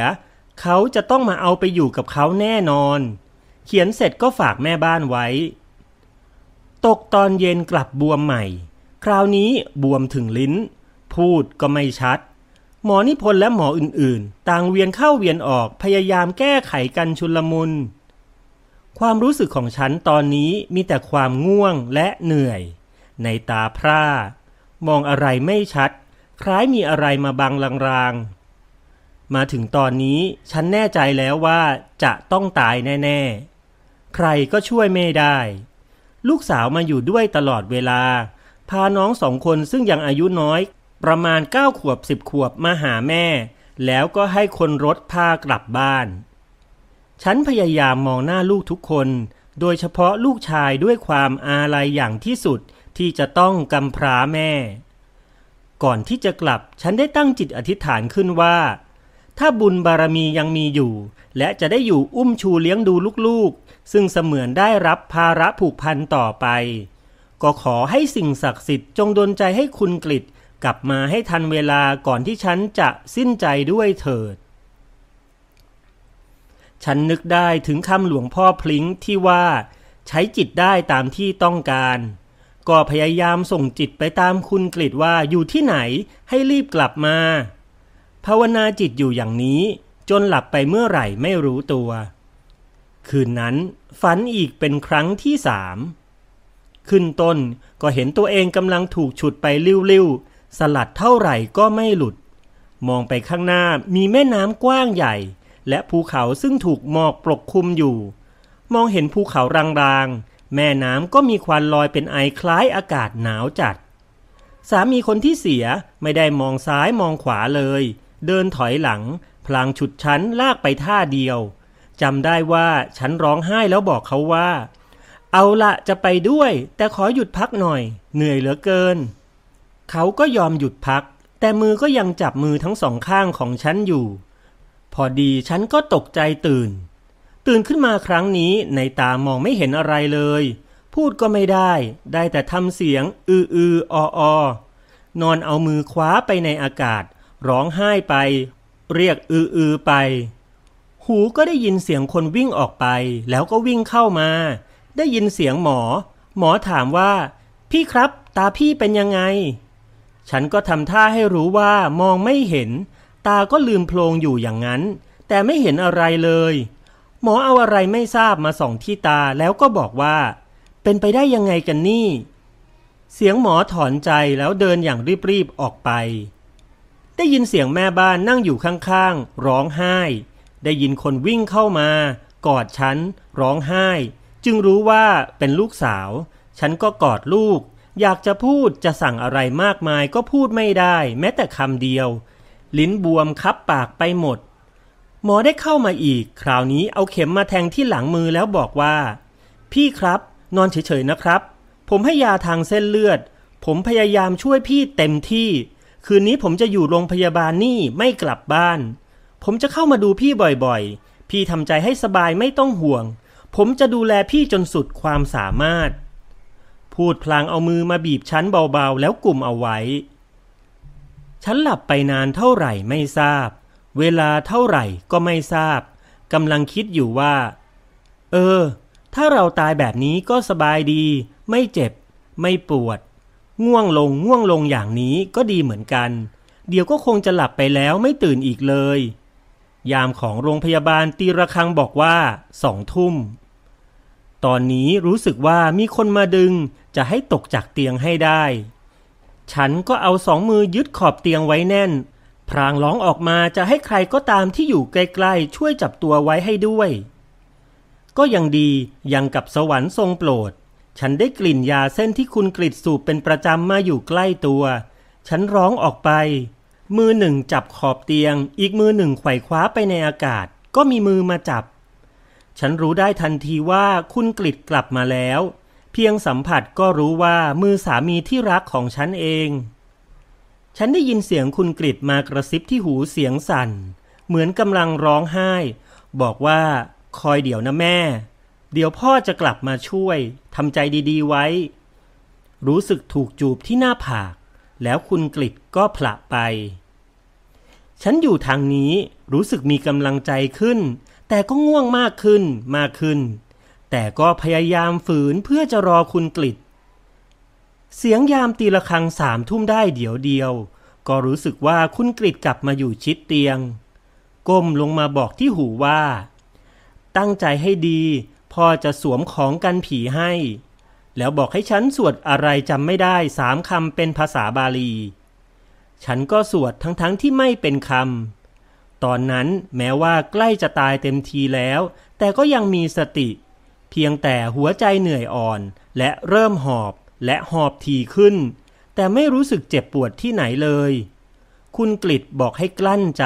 เขาจะต้องมาเอาไปอยู่กับเขาแน่นอน เขียนเสร็จก็ฝากแม่บ้านไว้ ตกตอนเย็นกลับบวมใหม่ คราวนี้บวมถึงลิ้น พูดก็ไม่ชัด หมอนิพนธ์และหมออื่นๆ ต่างเวียนเข้าเวียนออกพยายามแก้ไขกันชุลมุน ความรู้สึกของฉันตอนนี้มีแต่ความง่วงและเหนื่อย ในตาพร่า มองอะไรไม่ชัด คล้ายมีอะไรมาบังลางๆ มาถึงตอนนี้ฉันแน่ใจแล้วว่าจะต้องตายแน่ ๆ ใครก็ช่วยไม่ได้ ลูกสาวมาอยู่ด้วยตลอดเวลา พาน้องสองคนซึ่งยังอายุน้อย ประมาณเก้าขวบสิบขวบมาหาแม่ แล้วก็ให้คนรถพากลับบ้าน ฉันพยายามมองหน้าลูกทุกคน โดยเฉพาะลูกชายด้วยความอาลัยอย่างที่สุดที่จะต้องกำพร้าแม่ ก่อนที่จะกลับฉันได้ตั้งจิตอธิษฐานขึ้นว่า ถ้าบุญบารมียังมีอยู่ และจะได้อยู่อุ้มชูเลี้ยงดูลูกๆ ซึ่งเสมือนได้รับภาระผูกพันต่อไป ก็ขอให้สิ่งศักดิ์สิทธิ์จงดลใจให้คุณกฤษกลับมาให้ทันเวลาก่อนที่ฉันจะสิ้นใจด้วยเถิด ฉันนึกได้ถึงคำหลวงพ่อพลิงที่ว่าใช้จิตได้ตามที่ต้องการ ก็พยายามส่งจิตไปตามคุณกฤษว่าอยู่ที่ไหนให้รีบกลับมา ภาวนาจิตอยู่อย่างนี้ จนหลับไปเมื่อไหร่ไม่รู้ตัว คืนนั้นฝันอีกเป็นครั้งที่สามขึ้นต้นก็เห็นตัวเองกำลังถูกฉุดไปลิ้วๆ สลัดเท่าไหร่ก็ไม่หลุด มองไปข้างหน้ามีแม่น้ำกว้างใหญ่ และภูเขาซึ่งถูกหมอกปกคลุมอยู่ มองเห็นภูเขารางๆ แม่น้ำก็มีควันลอยเป็นไอคล้ายอากาศหนาวจัด สามีคนที่เสียไม่ได้มองซ้ายมองขวาเลย เดินถอยหลัง พลางฉุดฉันลากไปท่าเดียว จำได้ว่าฉันร้องไห้แล้วบอกเขาว่า เอาละจะไปด้วย แต่ขอหยุดพักหน่อย เหนื่อยเหลือเกิน เขาก็ยอมหยุดพัก แต่มือก็ยังจับมือทั้งสองข้างของฉันอยู่ พอดีฉันก็ตกใจตื่น ตื่นขึ้นมาครั้งนี้ในตามองไม่เห็นอะไรเลย พูดก็ไม่ได้ ได้แต่ทำเสียง อืออือออนอนเอามือคว้าไปในอากาศ ร้องไห้ไป เรียกอืออือไป หูก็ได้ยินเสียงคนวิ่งออกไป แล้วก็วิ่งเข้ามา ได้ยินเสียงหมอ หมอถามว่า พี่ครับ ตาพี่เป็นยังไง ฉันก็ทำท่าให้รู้ว่ามองไม่เห็น ตาก็ลืมโพลงอยู่อย่างนั้น แต่ไม่เห็นอะไรเลย หมอเอาอะไรไม่ทราบมาส่องที่ตาแล้วก็บอกว่า เป็นไปได้ยังไงกันนี่ เสียงหมอถอนใจแล้วเดินอย่างรีบๆออกไป ได้ยินเสียงแม่บ้านนั่งอยู่ข้างๆร้องไห้ ได้ยินคนวิ่งเข้ามากอดฉันร้องไห้ จึงรู้ว่าเป็นลูกสาว ฉันก็กอดลูก อยากจะพูดจะสั่งอะไรมากมายก็พูดไม่ได้ แม้แต่คำเดียว ลิ้นบวมคับปากไปหมด หมอได้เข้ามาอีก คราวนี้เอาเข็มมาแทงที่หลังมือแล้วบอกว่า พี่ครับ นอนเฉยๆนะครับ ผมให้ยาทางเส้นเลือด ผมพยายามช่วยพี่เต็มที่ คืนนี้ผมจะอยู่โรงพยาบาลนี่ไม่กลับบ้าน ผมจะเข้ามาดูพี่บ่อยๆ พี่ทำใจให้สบายไม่ต้องห่วง ผมจะดูแลพี่จนสุดความสามารถ พูดพลางเอามือมาบีบฉันเบาๆ แล้วกลุ่มเอาไว้ ฉันหลับไปนานเท่าไหร่ไม่ทราบ เวลาเท่าไหร่ก็ไม่ทราบกำลังคิดอยู่ว่า เออ ถ้าเราตายแบบนี้ก็สบายดี ไม่เจ็บ ไม่ปวด ง่วงลงง่วงลงอย่างนี้ก็ดีเหมือนกัน เดี๋ยวก็คงจะหลับไปแล้วไม่ตื่นอีกเลย ยามของโรงพยาบาลตีระฆังบอกว่าสองทุ่ม ตอนนี้รู้สึกว่ามีคนมาดึงจะให้ตกจากเตียงให้ได้ ฉันก็เอาสองมือยึดขอบเตียงไว้แน่น พรางร้องออกมาจะให้ใครก็ตามที่อยู่ใกล้ๆ ช่วยจับตัวไว้ให้ด้วย ก็ยังดียังกับสวรรค์ทรงโปรด ฉันได้กลิ่นยาเส้นที่คุณกลิดสูบเป็นประจำมาอยู่ใกล้ตัว ฉันร้องออกไป มือหนึ่งจับขอบเตียง อีกมือหนึ่งไขว่คว้าไปในอากาศ ก็มีมือมาจับ ฉันรู้ได้ทันทีว่าคุณกลิดกลับมาแล้ว เพียงสัมผัสก็รู้ว่ามือสามีที่รักของฉันเอง ฉันได้ยินเสียงคุณกริดมากระซิบที่หูเสียงสั่น เหมือนกำลังร้องไห้ บอกว่าคอยเดี๋ยวนะแม่ เดี๋ยวพ่อจะกลับมาช่วยทำใจดีๆไว้ รู้สึกถูกจูบที่หน้าผาก แล้วคุณกริดก็ผละไป ฉันอยู่ทางนี้รู้สึกมีกำลังใจขึ้น แต่ก็ง่วงมากขึ้นมากขึ้น แต่ก็พยายามฝืนเพื่อจะรอคุณกลิดเสียงยามตีละครังสามทุ่มได้เดี๋ยวเดียว ก็รู้สึกว่าคุณกริดกลับมาอยู่ชิดเตียง ก้มลงมาบอกที่หูว่า ตั้งใจให้ดีพ่อจะสวมของกันผีให้ แล้วบอกให้ฉันสวดอะไรจำไม่ได้สามคำเป็นภาษาบาลี ฉันก็สวดทั้งๆทที่ไม่เป็นคำ ตอนนั้นแม้ว่าใกล้จะตายเต็มทีแล้ว แต่ก็ยังมีสติ เพียงแต่หัวใจเหนื่อยอ่อน และเริ่มหอบและหอบทีขึ้น แต่ไม่รู้สึกเจ็บปวดที่ไหนเลย คุณกลิดบอกให้กลั้นใจ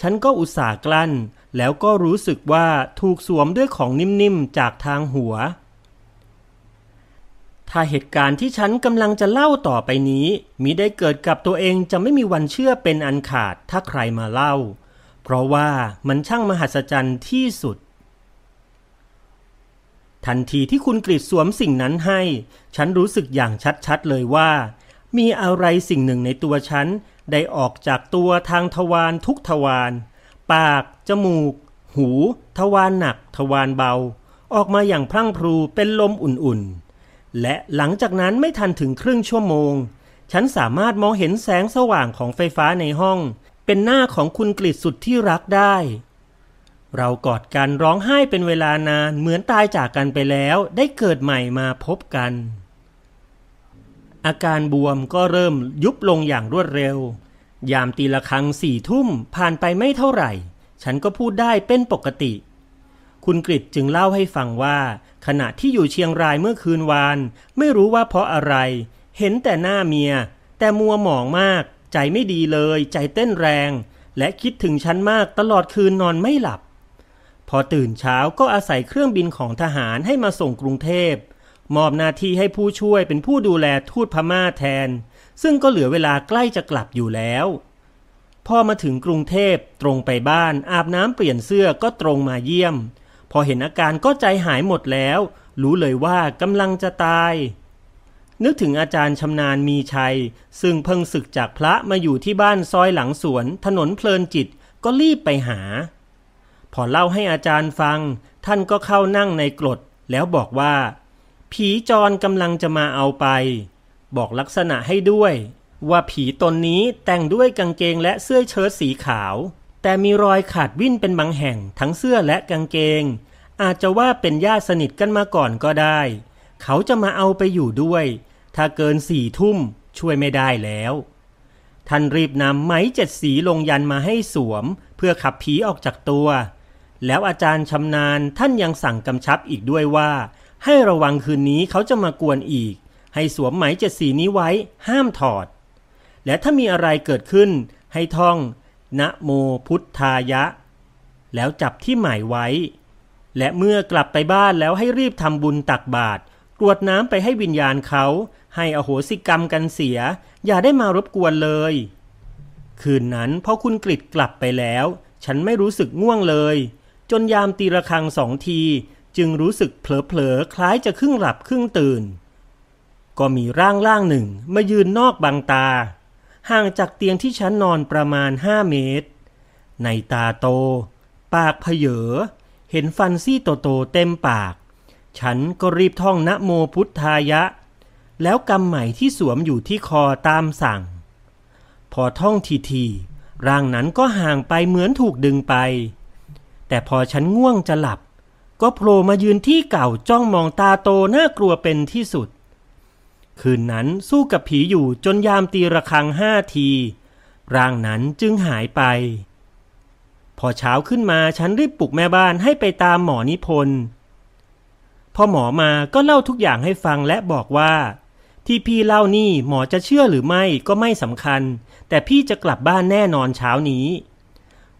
ฉันก็อุตส่าห์กลั้น แล้วก็รู้สึกว่าถูกสวมด้วยของนิ่มๆจากทางหัว ถ้าเหตุการณ์ที่ฉันกำลังจะเล่าต่อไปนี้มิได้เกิดกับตัวเองจะไม่มีวันเชื่อเป็นอันขาดถ้าใครมาเล่า เพราะว่ามันช่างมหัศจรรย์ที่สุด ทันทีที่คุณกฤษสวมสิ่งนั้นให้ ฉันรู้สึกอย่างชัดๆเลยว่า มีอะไรสิ่งหนึ่งในตัวฉัน ได้ออกจากตัวทางทวารทุกทวารปาก จมูก หู ทวารหนัก ทวารเบา ออกมาอย่างพรั่งพรูเป็นลมอุ่นๆ และหลังจากนั้นไม่ทันถึงครึ่งชั่วโมง ฉันสามารถมองเห็นแสงสว่างของไฟฟ้าในห้อง เป็นหน้าของคุณกฤษสุดที่รักได้ เรากอดกันร้องไห้เป็นเวลานานเหมือนตายจากกันไปแล้วได้เกิดใหม่มาพบกัน อาการบวมก็เริ่มยุบลงอย่างรวดเร็ว ยามตีละครังสี่ทุ่มผ่านไปไม่เท่าไหร่ ฉันก็พูดได้เป็นปกติ คุณกริจึงเล่าให้ฟังว่า ขณะที่อยู่เชียงรายเมื่อคืนวาน ไม่รู้ว่าเพราะอะไร เห็นแต่หน้าเมีย แต่มัวหมองมาก ใจไม่ดีเลย ใจเต้นแรง และคิดถึงฉันมากตลอดคืนนอนไม่หลับ พอตื่นเช้าก็อาศัยเครื่องบินของทหารให้มาส่งกรุงเทพมอบหน้าที่ให้ผู้ช่วยเป็นผู้ดูแลทูตพม่าแทน ซึ่งก็เหลือเวลาใกล้จะกลับอยู่แล้ว พอมาถึงกรุงเทพตรงไปบ้านอาบน้ำเปลี่ยนเสื้อก็ตรงมาเยี่ยม พอเห็นอาการก็ใจหายหมดแล้ว รู้เลยว่ากำลังจะตาย นึกถึงอาจารย์ชำนาญมีชัย ซึ่งเพิ่งศึกจากพระมาอยู่ที่บ้านซอยหลังสวน ถนนเพลินจิตก็รีบไปหา พอเล่าให้อาจารย์ฟัง ท่านก็เข้านั่งในกรดแล้วบอกว่า ผีจรกำลังจะมาเอาไป บอกลักษณะให้ด้วย ว่าผีตนนี้แต่งด้วยกางเกงและเสื้อเชิ้ตสีขาว แต่มีรอยขาดวิ่นเป็นบางแห่งทั้งเสื้อและกางเกง อาจจะว่าเป็นญาติสนิทกันมาก่อนก็ได้ เขาจะมาเอาไปอยู่ด้วย ถ้าเกินสี่ทุ่มช่วยไม่ได้แล้ว ท่านรีบนำไหมเจ็ดสีลงยันมาให้สวม เพื่อขับผีออกจากตัว แล้วอาจารย์ชำนาญท่านยังสั่งกำชับอีกด้วยว่า ให้ระวังคืนนี้เขาจะมากวนอีก ให้สวมไหมเจ็ดสีนี้ไว้ห้ามถอด และถ้ามีอะไรเกิดขึ้นให้ท่อง นะโมพุทธายะ แล้วจับที่หมายไว้ และเมื่อกลับไปบ้านแล้วให้รีบทำบุญตักบาตรกรวดน้ำไปให้วิญญาณเขา ให้อโหสิกรรมกันเสีย อย่าได้มารบกวนเลย คืนนั้นพอคุณกริดกลับไปแล้ว ฉันไม่รู้สึกง่วงเลย จนยามตีระฆังสองที จึงรู้สึกเผลอๆคล้ายจะครึ่งหลับครึ่งตื่น ก็มีร่างร่างหนึ่งมายืนนอกบังตา ห่างจากเตียงที่ฉันนอนประมาณห้าเมตร ในตาโต ปากเพเยอเห็นฟันซี่โตๆเต็มปาก ฉันก็รีบท่องนะโมพุทธายะ แล้วกำไหมที่สวมอยู่ที่คอตามสั่ง พอท่องทีทีร่างนั้นก็ห่างไปเหมือนถูกดึงไป แต่พอฉันง่วงจะหลับ ก็ก็โผล่มายืนที่เก่าจ้องมองตาโตน่ากลัวเป็นที่สุด คืนนั้นสู้กับผีอยู่จนยามตีระฆังห้าที ร่างนั้นจึงหายไป พอเช้าขึ้นมาฉันรีบปลุกแม่บ้านให้ไปตามหมอนิพนธ์พอหมอมาก็เล่าทุกอย่างให้ฟังและบอกว่า ที่พี่เล่านี่หมอจะเชื่อหรือไม่ก็ไม่สำคัญ แต่พี่จะกลับบ้านแน่นอนเช้านี้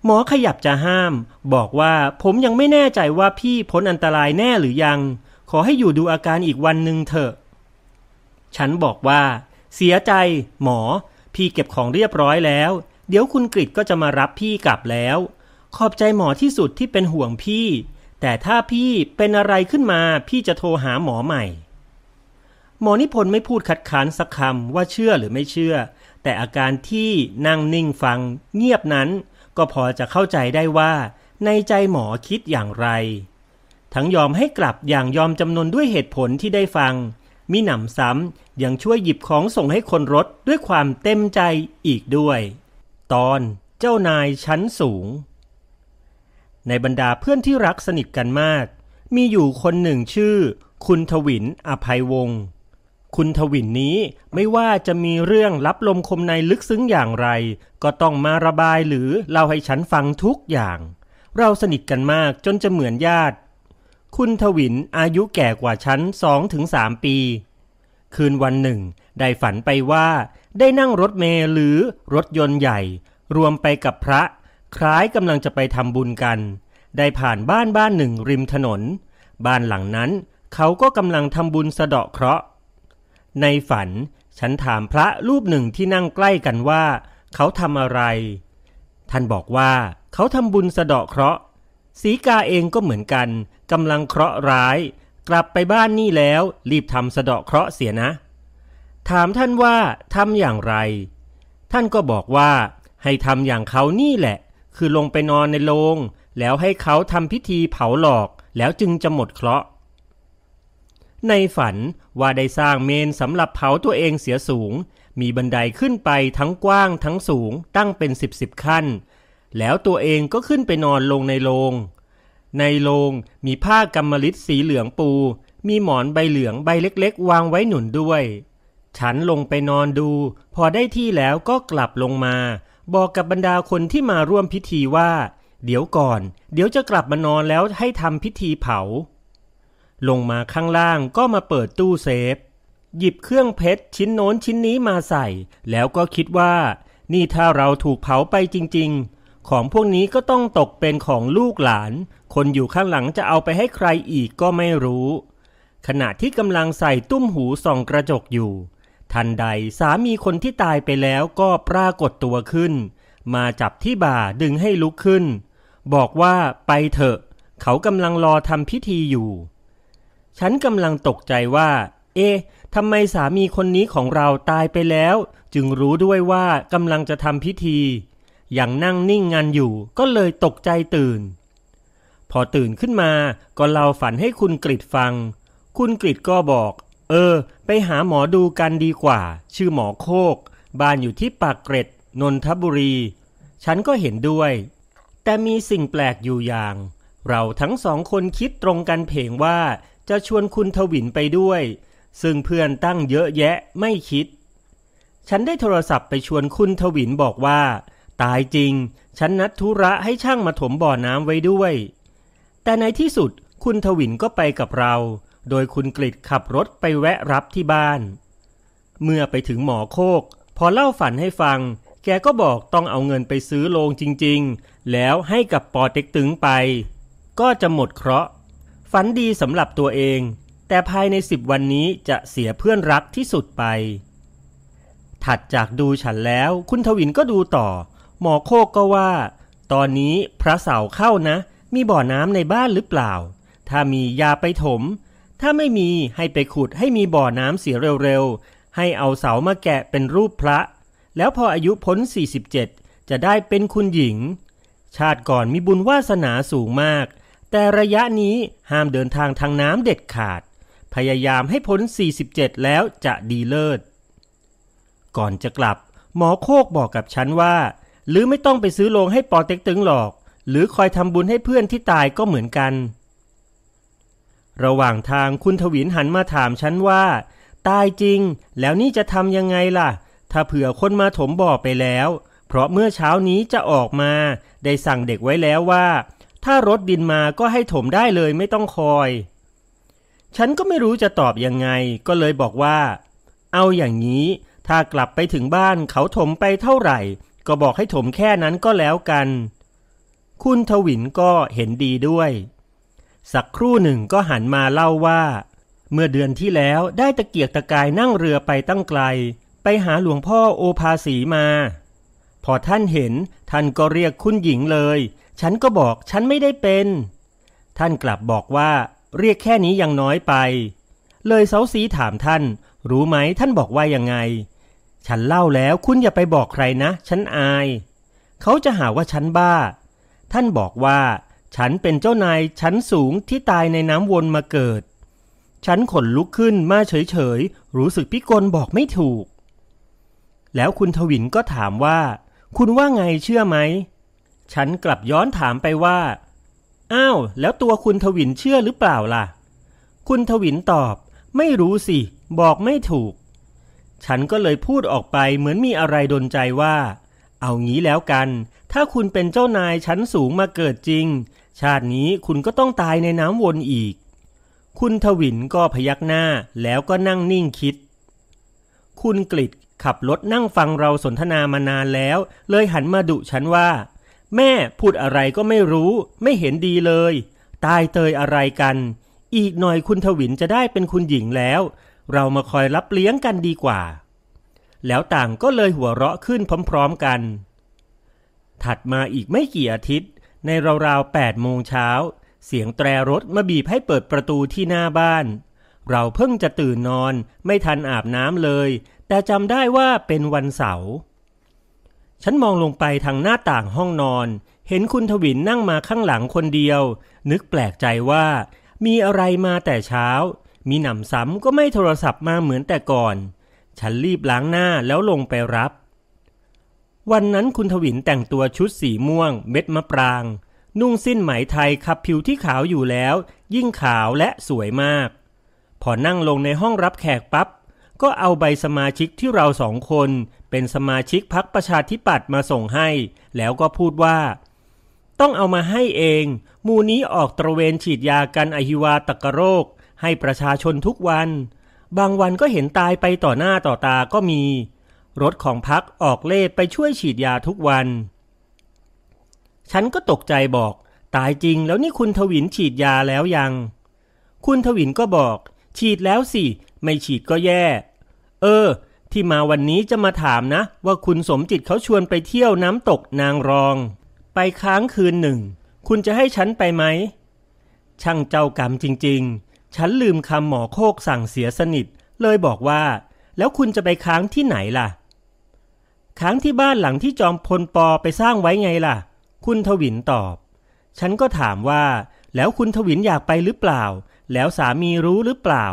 หมอขยับจะห้าม บอกว่าผมยังไม่แน่ใจว่าพี่พ้นอันตรายแน่หรือยัง ขอให้อยู่ดูอาการอีกวันหนึ่งเถอะ ฉันบอกว่า เสียใจ หมอ พี่เก็บของเรียบร้อยแล้ว เดี๋ยวคุณกริดก็จะมารับพี่กลับแล้ว ขอบใจหมอที่สุดที่เป็นห่วงพี่ แต่ถ้าพี่เป็นอะไรขึ้นมาพี่จะโทรหาหมอใหม่ หมอนิพนธ์ไม่พูดคัดค้านสักคำว่าเชื่อหรือไม่เชื่อ แต่อาการที่นั่งนิ่งฟัง เงียบนั้น ก็พอจะเข้าใจได้ว่า ในใจหมอคิดอย่างไร ทั้งยอมให้กลับอย่างยอมจำนนด้วยเหตุผลที่ได้ฟังมิหนำซ้ำ ยังช่วยหยิบของส่งให้คนรถด้วยความเต็มใจอีกด้วย ตอนเจ้านายชั้นสูง ในบรรดาเพื่อนที่รักสนิทกันมาก มีอยู่คนหนึ่งชื่อ คุณทวินอภัยวงศ์คุณทวินนี้ไม่ว่าจะมีเรื่องลับลมคมในลึกซึ้งอย่างไร ก็ต้องมาระบายหรือเล่าให้ฉันฟังทุกอย่าง เราสนิทกันมากจนจะเหมือนญาติ คุณทวินอายุแก่กว่าฉันสองถึงสามปี คืนวันหนึ่ง ได้ฝันไปว่า ได้นั่งรถเมล์หรือรถยนต์ใหญ่ รวมไปกับพระ คล้ายกำลังจะไปทำบุญกัน ได้ผ่านบ้านบ้านหนึ่งริมถนน บ้านหลังนั้น เขาก็กำลังทำบุญสะเดาะเคราะห์ในฝันฉันถามพระรูปหนึ่งที่นั่งใกล้กันว่า เขาทำอะไร ท่านบอกว่า เขาทำบุญสะเดาะเคราะห์ สีกาเองก็เหมือนกันกำลังเคราะห์ร้าย กลับไปบ้านนี่แล้วรีบทำสะเดาะเคราะห์เสียนะ ถามท่านว่าทำอย่างไร ท่านก็บอกว่า ให้ทำอย่างเขานี่แหละ คือลงไปนอนในโรงแล้วให้เขาทำพิธีเผาหลอกแล้วจึงจะหมดเคราะห์ในฝันว่าได้สร้างเมนสำหรับเผาตัวเองเสียสูง มีบันไดขึ้นไปทั้งกว้างทั้งสูงตั้งเป็นสิบสิบขั้น แล้วตัวเองก็ขึ้นไปนอนลงในโรง ในโรงมีผ้ากำมะลิดสีเหลืองปู มีหมอนใบเหลืองใบเล็กๆ วางไว้หนุนด้วย ฉันลงไปนอนดู พอได้ที่แล้วก็กลับลงมา บอกกับบรรดาคนที่มาร่วมพิธีว่า เดี๋ยวก่อน เดี๋ยวจะกลับมานอนแล้วให้ทำพิธีเผา ลงมาข้างล่างก็มาเปิดตู้เซฟ หยิบเครื่องเพชรชิ้นโน้นชิ้นนี้มาใส่ แล้วก็คิดว่า นี่ถ้าเราถูกเผาไปจริงๆ ของพวกนี้ก็ต้องตกเป็นของลูกหลาน คนอยู่ข้างหลังจะเอาไปให้ใครอีกก็ไม่รู้ ขณะที่กำลังใส่ตุ้มหูส่องกระจกอยู่ ทันใดสามีคนที่ตายไปแล้วก็ปรากฏตัวขึ้น มาจับที่บ่าดึงให้ลุกขึ้น บอกว่าไปเถอะ เขากำลังรอทำพิธีอยู่ ฉันกำลังตกใจว่า เอ๊ะทำไมสามีคนนี้ของเราตายไปแล้ว จึงรู้ด้วยว่ากำลังจะทำพิธี ย่างนั่งนิ่งงันอยู่ก็เลยตกใจตื่น พอตื่นขึ้นมาก็เล่าฝันให้คุณกริดฟัง คุณกริดก็บอก เออ ไปหาหมอดูกันดีกว่า ชื่อหมอโคก บ้านอยู่ที่ปากเกร็ด นนทบุรี ฉันก็เห็นด้วย แต่มีสิ่งแปลกอยู่อย่าง เราทั้งสองคนคิดตรงกันเพงว่าจะชวนคุณทวินไปด้วย ซึ่งเพื่อนตั้งเยอะแยะไม่คิด ฉันได้โทรศัพท์ไปชวนคุณทวินบอกว่า ตายจริง ฉันนัดธุระให้ช่างมาถมบ่อน้ำไว้ด้วย แต่ในที่สุดคุณทวินก็ไปกับเรา โดยคุณกฤษขับรถไปแวะรับที่บ้าน เมื่อไปถึงหมอโคก พอเล่าฝันให้ฟัง แกก็บอกต้องเอาเงินไปซื้อโลงจริง ๆ แล้วให้กับปอเต็กตึงไป ก็จะหมดเคราะห์ฝันดีสำหรับตัวเอง แต่ภายในสิบวันนี้จะเสียเพื่อนรักที่สุดไปถัดจากดูฉันแล้วคุณทวินก็ดูต่อ หมอโคกก็ว่า ตอนนี้พระเสาเข้านะ มีบ่อน้ำในบ้านหรือเปล่า ถ้ามียาไปถม ถ้าไม่มีให้ไปขุดให้มีบ่อน้ำเสียเร็วๆ ให้เอาเสามาแกะเป็นรูปพระ แล้วพออายุพ้น 47 จะได้เป็นคุณหญิง ชาติก่อนมีบุญวาสนาสูงมาก แต่ระยะนี้ห้ามเดินทางทางน้ำเด็ดขาด พยายามให้พ้น 47 แล้วจะดีเลิศก่อนจะกลับ หมอโคกบอกกับฉันว่า หรือไม่ต้องไปซื้อโลงให้ปอเต็กตึงหรอก หรือคอยทำบุญให้เพื่อนที่ตายก็เหมือนกัน ระหว่างทางคุณทวินหันมาถามฉันว่า ตายจริง แล้วนี่จะทำยังไงล่ะ ถ้าเผื่อคนมาถมบ่อไปแล้ว เพราะเมื่อเช้านี้จะออกมา ได้สั่งเด็กไว้แล้วว่า ถ้ารถดินมาก็ให้ถมได้เลยไม่ต้องคอย ฉันก็ไม่รู้จะตอบยังไง ก็เลยบอกว่า เอาอย่างนี้ถ้ากลับไปถึงบ้านเขาถมไปเท่าไหร่ ก็บอกให้ถมแค่นั้นก็แล้วกัน คุณทวินก็เห็นดีด้วย สักครู่หนึ่งก็หันมาเล่าว่า เมื่อเดือนที่แล้วได้ตะเกียกตะกายนั่งเรือไปตั้งไกล ไปหาหลวงพ่อโอภาสีมา พอท่านเห็นท่านก็เรียกคุณหญิงเลย ฉันก็บอกฉันไม่ได้เป็น ท่านกลับบอกว่า เรียกแค่นี้ยังน้อยไป เลยเสาสีถามท่าน รู้ไหมท่านบอกว่ายังไง ฉันเล่าแล้วคุณอย่าไปบอกใครนะ ฉันอาย เขาจะหาว่าฉันบ้า ท่านบอกว่า ฉันเป็นเจ้านายชั้นสูงที่ตายในน้ำวนมาเกิด ฉันขนลุกขึ้นมาเฉยๆ รู้สึกพิกลบอกไม่ถูก แล้วคุณทวินก็ถามว่า คุณว่าไงเชื่อไหม ฉันกลับย้อนถามไปว่า อ้าว แล้วตัวคุณทวินเชื่อหรือเปล่าล่ะ คุณทวินตอบ ไม่รู้สิ บอกไม่ถูก ฉันก็เลยพูดออกไปเหมือนมีอะไรดนใจว่า เอางี้แล้วกัน ถ้าคุณเป็นเจ้านายชั้นสูงมาเกิดจริง ชาตินี้คุณก็ต้องตายในน้ำวนอีก คุณทวินก็พยักหน้าแล้วก็นั่งนิ่งคิด คุณกลิดขับรถนั่งฟังเราสนทนามานานแล้ว เลยหันมาดุฉันว่า แม่พูดอะไรก็ไม่รู้ ไม่เห็นดีเลย ตายเตยอะไรกัน อีกหน่อยคุณทวินจะได้เป็นคุณหญิงแล้ว เรามาคอยรับเลี้ยงกันดีกว่า แล้วต่างก็เลยหัวเราะขึ้นพร้อมๆกัน ถัดมาอีกไม่กี่อาทิตย์ ในราวๆแปดโมงเช้า เสียงแตรรถมาบีบให้เปิดประตูที่หน้าบ้าน เราเพิ่งจะตื่นนอน ไม่ทันอาบน้ำเลย แต่จำได้ว่าเป็นวันเสาร์ฉันมองลงไปทางหน้าต่างห้องนอน เห็นคุณทวินนั่งมาข้างหลังคนเดียว นึกแปลกใจว่า มีอะไรมาแต่เช้า มีหนำซ้ำก็ไม่โทรศัพท์มาเหมือนแต่ก่อน ฉันรีบล้างหน้าแล้วลงไปรับ วันนั้นคุณทวินแต่งตัวชุดสีม่วง เม็ดมะปราง นุ่งสิ้นไหมไทยขับผิวที่ขาวอยู่แล้ว ยิ่งขาวและสวยมาก พอนั่งลงในห้องรับแขกปับ๊บก็เอาใบสมาชิกที่เราสองคนเป็นสมาชิกพักประชาธิปัตย์มาส่งให้ แล้วก็พูดว่า ต้องเอามาให้เอง มูนี้ออกตระเวนฉีดยากันอหิวาตกโรค ให้ประชาชนทุกวัน บางวันก็เห็นตายไปต่อหน้าต่อตาก็มี รถของพักออกเล่ไปช่วยฉีดยาทุกวัน ฉันก็ตกใจบอก ตายจริงแล้วนี่คุณทวินฉีดยาแล้วยัง คุณทวินก็บอก ฉีดแล้วสิ ไม่ฉีดก็แย่ เออ ที่มาวันนี้จะมาถามนะ ว่าคุณสมจิตเขาชวนไปเที่ยวน้ำตกนางรอง ไปค้างคืนหนึ่ง คุณจะให้ฉันไปไหมช่างเจ้ากรรมจริง ๆ ฉันลืมคำหมอโคกสั่งเสียสนิท เลยบอกว่า แล้วคุณจะไปค้างที่ไหนล่ะ ค้างที่บ้านหลังที่จอมพลปอไปสร้างไว้ไงล่ะ คุณทวินตอบ ฉันก็ถามว่า แล้วคุณทวินอยากไปหรือเปล่า แล้วสามีรู้หรือเปล่า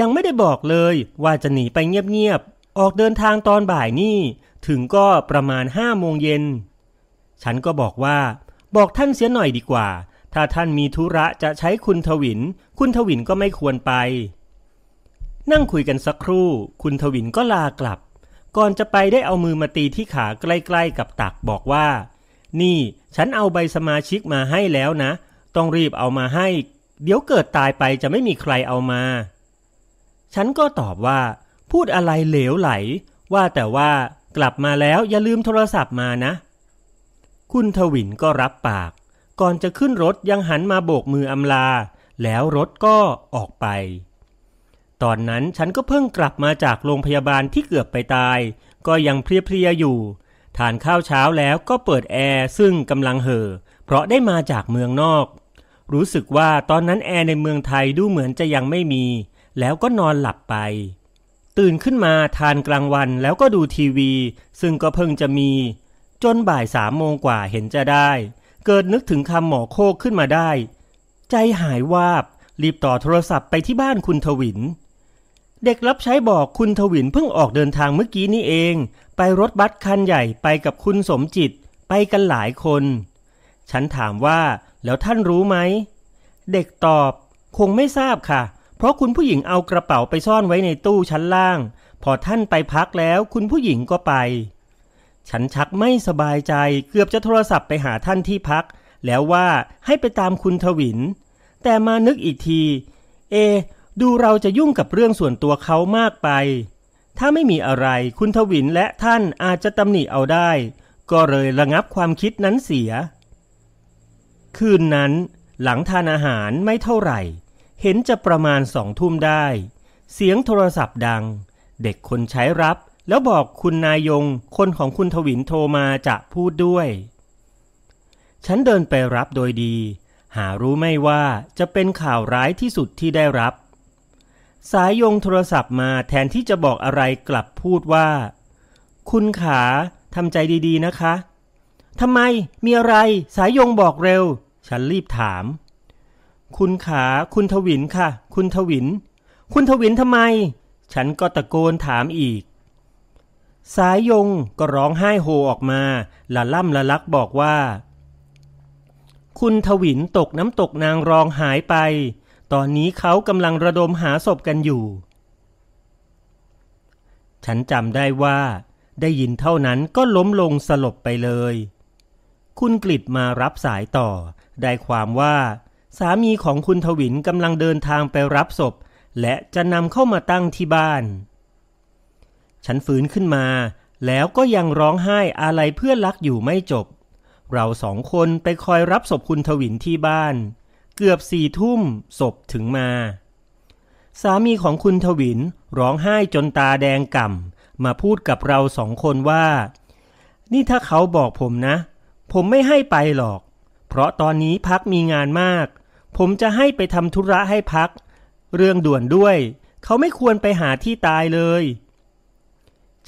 ยังไม่ได้บอกเลยว่าจะหนีไปเงียบๆ ออกเดินทางตอนบ่ายนี่ ถึงก็ประมาณห้าโมงเย็น ฉันก็บอกว่า บอกท่านเสียหน่อยดีกว่าถ้าท่านมีธุระจะใช้คุณทวิน คุณทวินก็ไม่ควรไป นั่งคุยกันสักครู่ คุณทวินก็ลากลับ ก่อนจะไปได้เอามือมาตีที่ขาใกล้ๆกับตักบอกว่า นี่ฉันเอาใบสมาชิกมาให้แล้วนะ ต้องรีบเอามาให้ เดี๋ยวเกิดตายไปจะไม่มีใครเอามา ฉันก็ตอบว่า พูดอะไรเหลวไหล ว่าแต่ว่ากลับมาแล้วอย่าลืมโทรศัพท์มานะ คุณทวินก็รับปาก ก่อนจะขึ้นรถยังหันมาโบกมืออำลา แล้วรถก็ออกไป ตอนนั้นฉันก็เพิ่งกลับมาจากโรงพยาบาลที่เกือบไปตาย ก็ยังเพลียๆอยู่ ทานข้าวเช้าแล้วก็เปิดแอร์ซึ่งกำลังเห่อ เพราะได้มาจากเมืองนอก รู้สึกว่าตอนนั้นแอร์ในเมืองไทยดูเหมือนจะยังไม่มี แล้วก็นอนหลับไปตื่นขึ้นมาทานกลางวันแล้วก็ดูทีวี ซึ่งก็เพิ่งจะมี จนบ่ายสามโมงกว่าเห็นจะได้ เกิดนึกถึงคำหมอโคกขึ้นมาได้ ใจหายวาบ รีบต่อโทรศัพท์ไปที่บ้านคุณทวิน เด็กรับใช้บอกคุณทวินเพิ่งออกเดินทางเมื่อกี้นี่เอง ไปรถบัสคันใหญ่ไปกับคุณสมจิต ไปกันหลายคน ฉันถามว่าแล้วท่านรู้ไหม เด็กตอบ คงไม่ทราบค่ะ เพราะคุณผู้หญิงเอากระเป๋าไปซ่อนไว้ในตู้ชั้นล่าง พอท่านไปพักแล้วคุณผู้หญิงก็ไป ฉันชักไม่สบายใจเกือบจะโทรศัพท์ไปหาท่านที่พัก แล้วว่าให้ไปตามคุณทวิน แต่มานึกอีกที เอ ดูเราจะยุ่งกับเรื่องส่วนตัวเขามากไป ถ้าไม่มีอะไรคุณทวินและท่านอาจจะตำหนิเอาได้ ก็เลยระงับความคิดนั้นเสีย คืนนั้น หลังทานอาหารไม่เท่าไหร่ เห็นจะประมาณสองทุ่มได้ เสียงโทรศัพท์ดัง เด็กคนใช้รับแล้วบอกคุณนายง คนของคุณทวินโทรมาจะพูดด้วย ฉันเดินไปรับโดยดี หารู้ไม่ว่าจะเป็นข่าวร้ายที่สุดที่ได้รับ สายยงโทรศัพท์มาแทนที่จะบอกอะไรกลับพูดว่า คุณขาทำใจดีๆนะคะทำไมมีอะไรสายยงบอกเร็ว ฉันรีบถาม คุณขาคุณทวินค่ะ คุณทวิน คุณทวินทำไม ฉันก็ตะโกนถามอีก สายยงก็ร้องไห้โฮออกมาละล่ำละลักบอกว่า คุณทวินตกน้ำตกนางรองหายไป ตอนนี้เขากำลังระดมหาศพกันอยู่ ฉันจำได้ว่า ได้ยินเท่านั้นก็ล้มลงสลบไปเลย คุณกลิดมารับสายต่อ ได้ความว่า สามีของคุณทวินกำลังเดินทางไปรับศพ และจะนำเข้ามาตั้งที่บ้าน ฉันฝืนขึ้นมา แล้วก็ยังร้องไห้อะไรเพื่อรักอยู่ไม่จบ เราสองคนไปคอยรับศพคุณทวินที่บ้าน เกือบสี่ทุ่มศพถึงมา สามีของคุณทวินร้องไห้จนตาแดงก่ำมาพูดกับเราสองคนว่า นี่ถ้าเขาบอกผมนะ ผมไม่ให้ไปหรอก เพราะตอนนี้พักมีงานมาก ผมจะให้ไปทำธุระให้พัก เรื่องด่วนด้วย เขาไม่ควรไปหาที่ตายเลย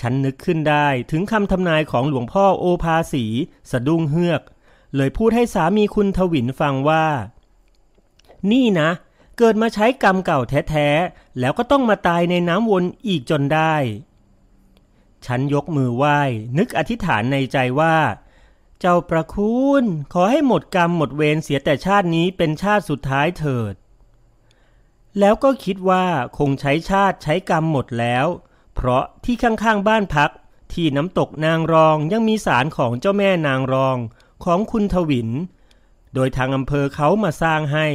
ฉันนึกขึ้นได้ถึงคำทำนายของหลวงพ่อโอภาสี สะดุ้งเฮือก เลยพูดให้สามีคุณทวินฟังว่า นี่นะ เกิดมาใช้กรรมเก่าแท้ๆ แล้วก็ต้องมาตายในน้ำวนอีกจนได้ ฉันยกมือไหว้ นึกอธิษฐานในใจว่า เจ้าประคุณขอให้หมดกรรมหมดเวรเสียแต่ชาตินี้เป็นชาติสุดท้ายเถิด แล้วก็คิดว่าคงใช้ชาติใช้กรรมหมดแล้ว เพราะที่ข้างๆบ้านพัก ที่น้ำตกนางรองยังมีศาลของเจ้าแม่นางรองของคุณทวิน โดยทางอำเภอเขามาสร้างให้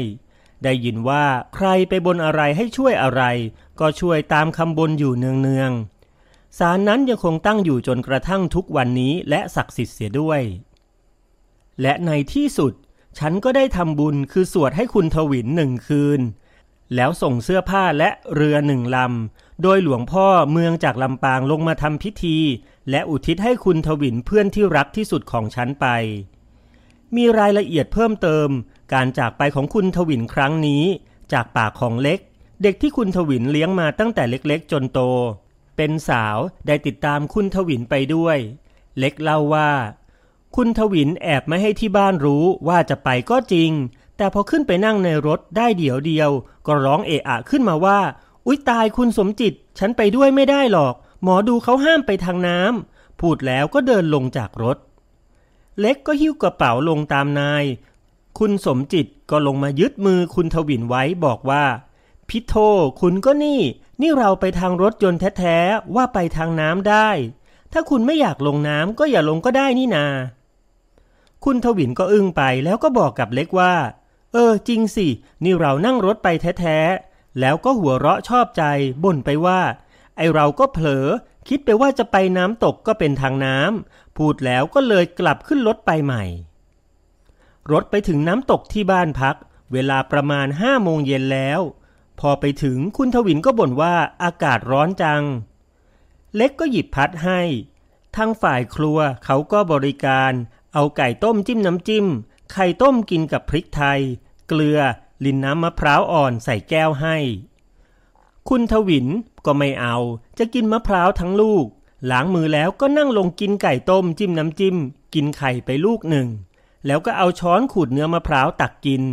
ได้ยินว่าใครไปบนอะไรให้ช่วยอะไร ก็ช่วยตามคำบนอยู่เนืองๆศาลนั้นยังคงตั้งอยู่จนกระทั่งทุกวันนี้และศักดิ์สิทธิ์เสียด้วย และในที่สุด ฉันก็ได้ทำบุญคือสวดให้คุณทวินหนึ่งคืน แล้วส่งเสื้อผ้าและเรือหนึ่งลำ โดยหลวงพ่อเมืองจากลำปางลงมาทำพิธี และอุทิศให้คุณทวินเพื่อนที่รักที่สุดของฉันไป มีรายละเอียดเพิ่มเติม การจากไปของคุณทวินครั้งนี้ จากปากของเล็ก เด็กที่คุณทวินเลี้ยงมาตั้งแต่เล็กๆ จนโต เป็นสาวได้ติดตามคุณทวินไปด้วย เล็กเล่าว่า คุณทวินแอบไม่ให้ที่บ้านรู้ว่าจะไปก็จริง แต่พอขึ้นไปนั่งในรถได้เดี๋ยวเดียว ก็ร้องเอะอะขึ้นมาว่า อุ๊ยตายคุณสมจิต ฉันไปด้วยไม่ได้หรอก หมอดูเขาห้ามไปทางน้ำพูดแล้วก็เดินลงจากรถ เล็กก็หิ้วกระเป๋าลงตามนาย คุณสมจิตก็ลงมายึดมือคุณทวินไว้บอกว่า พิโทคุณก็นี่ นี่เราไปทางรถยนต์แท้ๆว่าไปทางน้ำได้ ถ้าคุณไม่อยากลงน้ำก็อย่าลงก็ได้นี่นา คุณทวินก็อึ้งไปแล้วก็บอกกับเล็กว่า เออจริงสิ นี่เรานั่งรถไปแท้ๆ แล้วก็หัวเราะชอบใจบ่นไปว่า ไอเราก็เผลอ คิดไปว่าจะไปน้ำตกก็เป็นทางน้ำพูดแล้วก็เลยกลับขึ้นรถไปใหม่ รถไปถึงน้ำตกที่บ้านพัก เวลาประมาณห้าโมงเย็นแล้ว พอไปถึงคุณทวินก็บ่นว่าอากาศร้อนจัง เล็กก็หยิบพัดให้ ทางฝ่ายครัวเขาก็บริการ เอาไก่ต้มจิ้มน้ำจิ้ม ไข่ต้มกินกับพริกไทย เกลือ ลินน้ำมะพร้าวอ่อนใส่แก้วให้ คุณทวินก็ไม่เอา จะกินมะพร้าวทั้งลูก ล้างมือแล้วก็นั่งลงกินไก่ต้มจิ้มน้ำจิ้ม กินไข่ไปลูกหนึ่ง แล้วก็เอาช้อนขูดเนื้อมะพร้าวตักกิน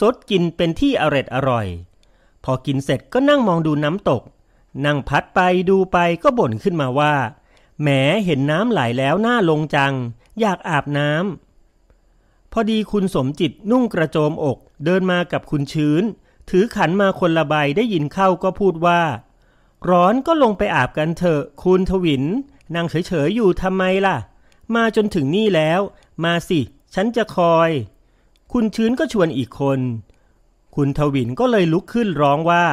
ซดกินเป็นที่อร็ดอร่อย พอกินเสร็จก็นั่งมองดูน้ำตก นั่งพัดไปดูไปก็บ่นขึ้นมาว่าแหมเห็นน้ำไหลแล้วหน่าลงจัง อยากอาบน้ำพอดีคุณสมจิตนุ่งกระโจมอก เดินมากับคุณชื้น ถือขันมาคนละใบได้ยินเข้าก็พูดว่า ร้อนก็ลงไปอาบกันเถอะ คุณทวินนั่งเฉยๆอยู่ทำไมล่ะ มาจนถึงนี่แล้ว มาสิ ฉันจะคอย คุณชื้นก็ชวนอีกคน คุณทวินก็เลยลุกขึ้นร้องว่า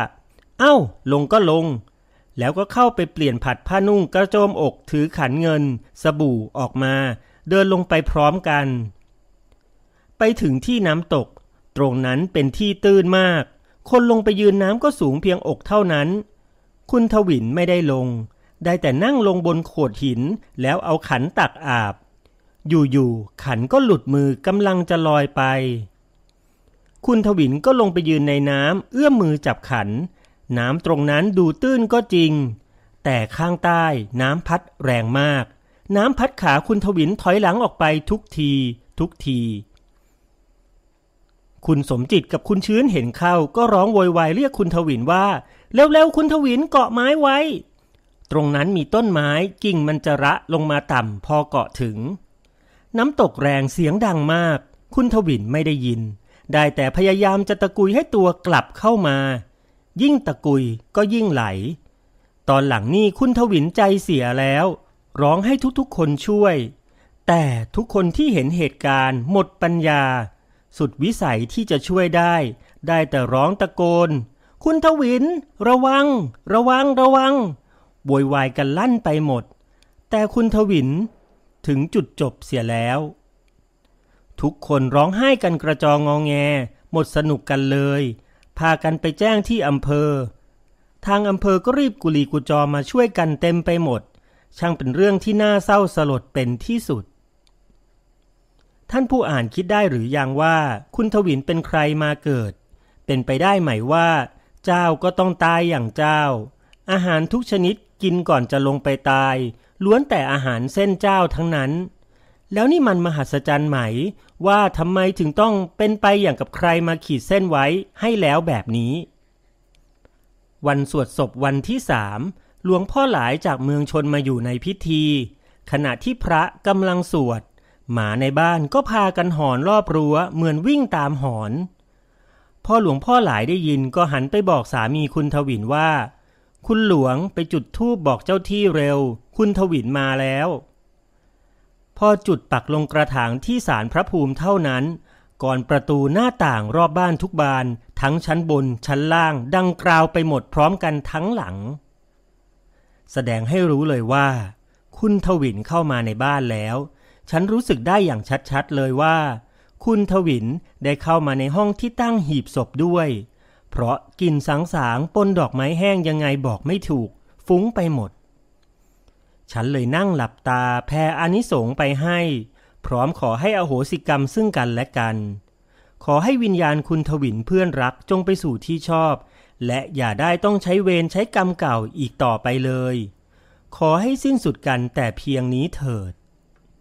เอ้า ลงก็ลง แล้วก็เข้าไปเปลี่ยนผัดผ้านุ่งกระโจมอกถือขันเงิน สบู่ออกมา เดินลงไปพร้อมกัน ไปถึงที่น้ำตก ตรงนั้นเป็นที่ตื้นมาก คนลงไปยืนน้ำก็สูงเพียงอกเท่านั้น คุณทวินไม่ได้ลง ได้แต่นั่งลงบนโขดหินแล้วเอาขันตักอาบ อยู่ๆขันก็หลุดมือกำลังจะลอยไป คุณทวินก็ลงไปยืนในน้ำเอื้อมมือจับขัน น้ำตรงนั้นดูตื้นก็จริง แต่ข้างใต้น้ำพัดแรงมาก น้ำพัดขาคุณทวินถอยหลังออกไปทุกที ทุกที คุณสมจิตกับคุณชื้นเห็นเข้าก็ร้องโวยวายเรียกคุณทวินว่า เร็วๆคุณทวินเกาะไม้ไว้ ตรงนั้นมีต้นไม้กิ่งมันจะระลงมาต่ำพอเกาะถึง น้ำตกแรงเสียงดังมาก คุณทวินไม่ได้ยิน ได้แต่พยายามจะตะกุยให้ตัวกลับเข้ามา ยิ่งตะกุยก็ยิ่งไหล ตอนหลังนี่คุณทวินใจเสียแล้ว ร้องให้ทุกๆคนช่วย แต่ทุกคนที่เห็นเหตุการณ์หมดปัญญา สุดวิสัยที่จะช่วยได้ ได้แต่ร้องตะโกน คุณทวิน ระวัง ระวังระวังโวยวายกันลั่นไปหมด แต่คุณทวินถึงจุดจบเสียแล้ว ทุกคนร้องไห้กันกระจองงองแง หมดสนุกกันเลย พากันไปแจ้งที่อำเภอ ทางอำเภอก็รีบกุลีกุจอมาช่วยกันเต็มไปหมด ช่างเป็นเรื่องที่น่าเศร้าสลดเป็นที่สุด ท่านผู้อ่านคิดได้หรือยังว่า คุณทวินเป็นใครมาเกิด เป็นไปได้ไหมว่า เจ้าก็ต้องตายอย่างเจ้า อาหารทุกชนิดกินก่อนจะลงไปตาย ล้วนแต่อาหารเส้นเจ้าทั้งนั้น แล้วนี่มันมหัศจรรย์ไหม ว่าทำไมถึงต้องเป็นไปอย่างกับใครมาขีดเส้นไว้ให้แล้วแบบนี้ วันสวดศพวันที่สามหลวงพ่อหลายจากเมืองชนมาอยู่ในพิธี ขณะที่พระกำลังสวด หมาในบ้านก็พากันหอนรอบรั้วเหมือนวิ่งตามหอน พอหลวงพ่อหลายได้ยินก็หันไปบอกสามีคุณทวินว่า คุณหลวงไปจุดธูปบอกเจ้าที่เร็ว คุณทวินมาแล้ว พอจุดปักลงกระถางที่ศาลพระภูมิเท่านั้น ก่อนประตูหน้าต่างรอบบ้านทุกบาน ทั้งชั้นบนชั้นล่างดังกราวไปหมดพร้อมกันทั้งหลัง แสดงให้รู้เลยว่า คุณทวินเข้ามาในบ้านแล้ว ฉันรู้สึกได้อย่างชัดๆเลยว่า คุณทวินได้เข้ามาในห้องที่ตั้งหีบศพด้วย เพราะกลิ่นสังสางปนดอกไม้แห้งยังไงบอกไม่ถูก ฟุ้งไปหมด ฉันเลยนั่งหลับตาแผ่อานิสงส์ไปให้ พร้อมขอให้อโหสิกรรมซึ่งกันและกัน ขอให้วิญญาณคุณทวินเพื่อนรักจงไปสู่ที่ชอบ และอย่าได้ต้องใช้เวรใช้กรรมเก่าอีกต่อไปเลย ขอให้สิ้นสุดกันแต่เพียงนี้เถิด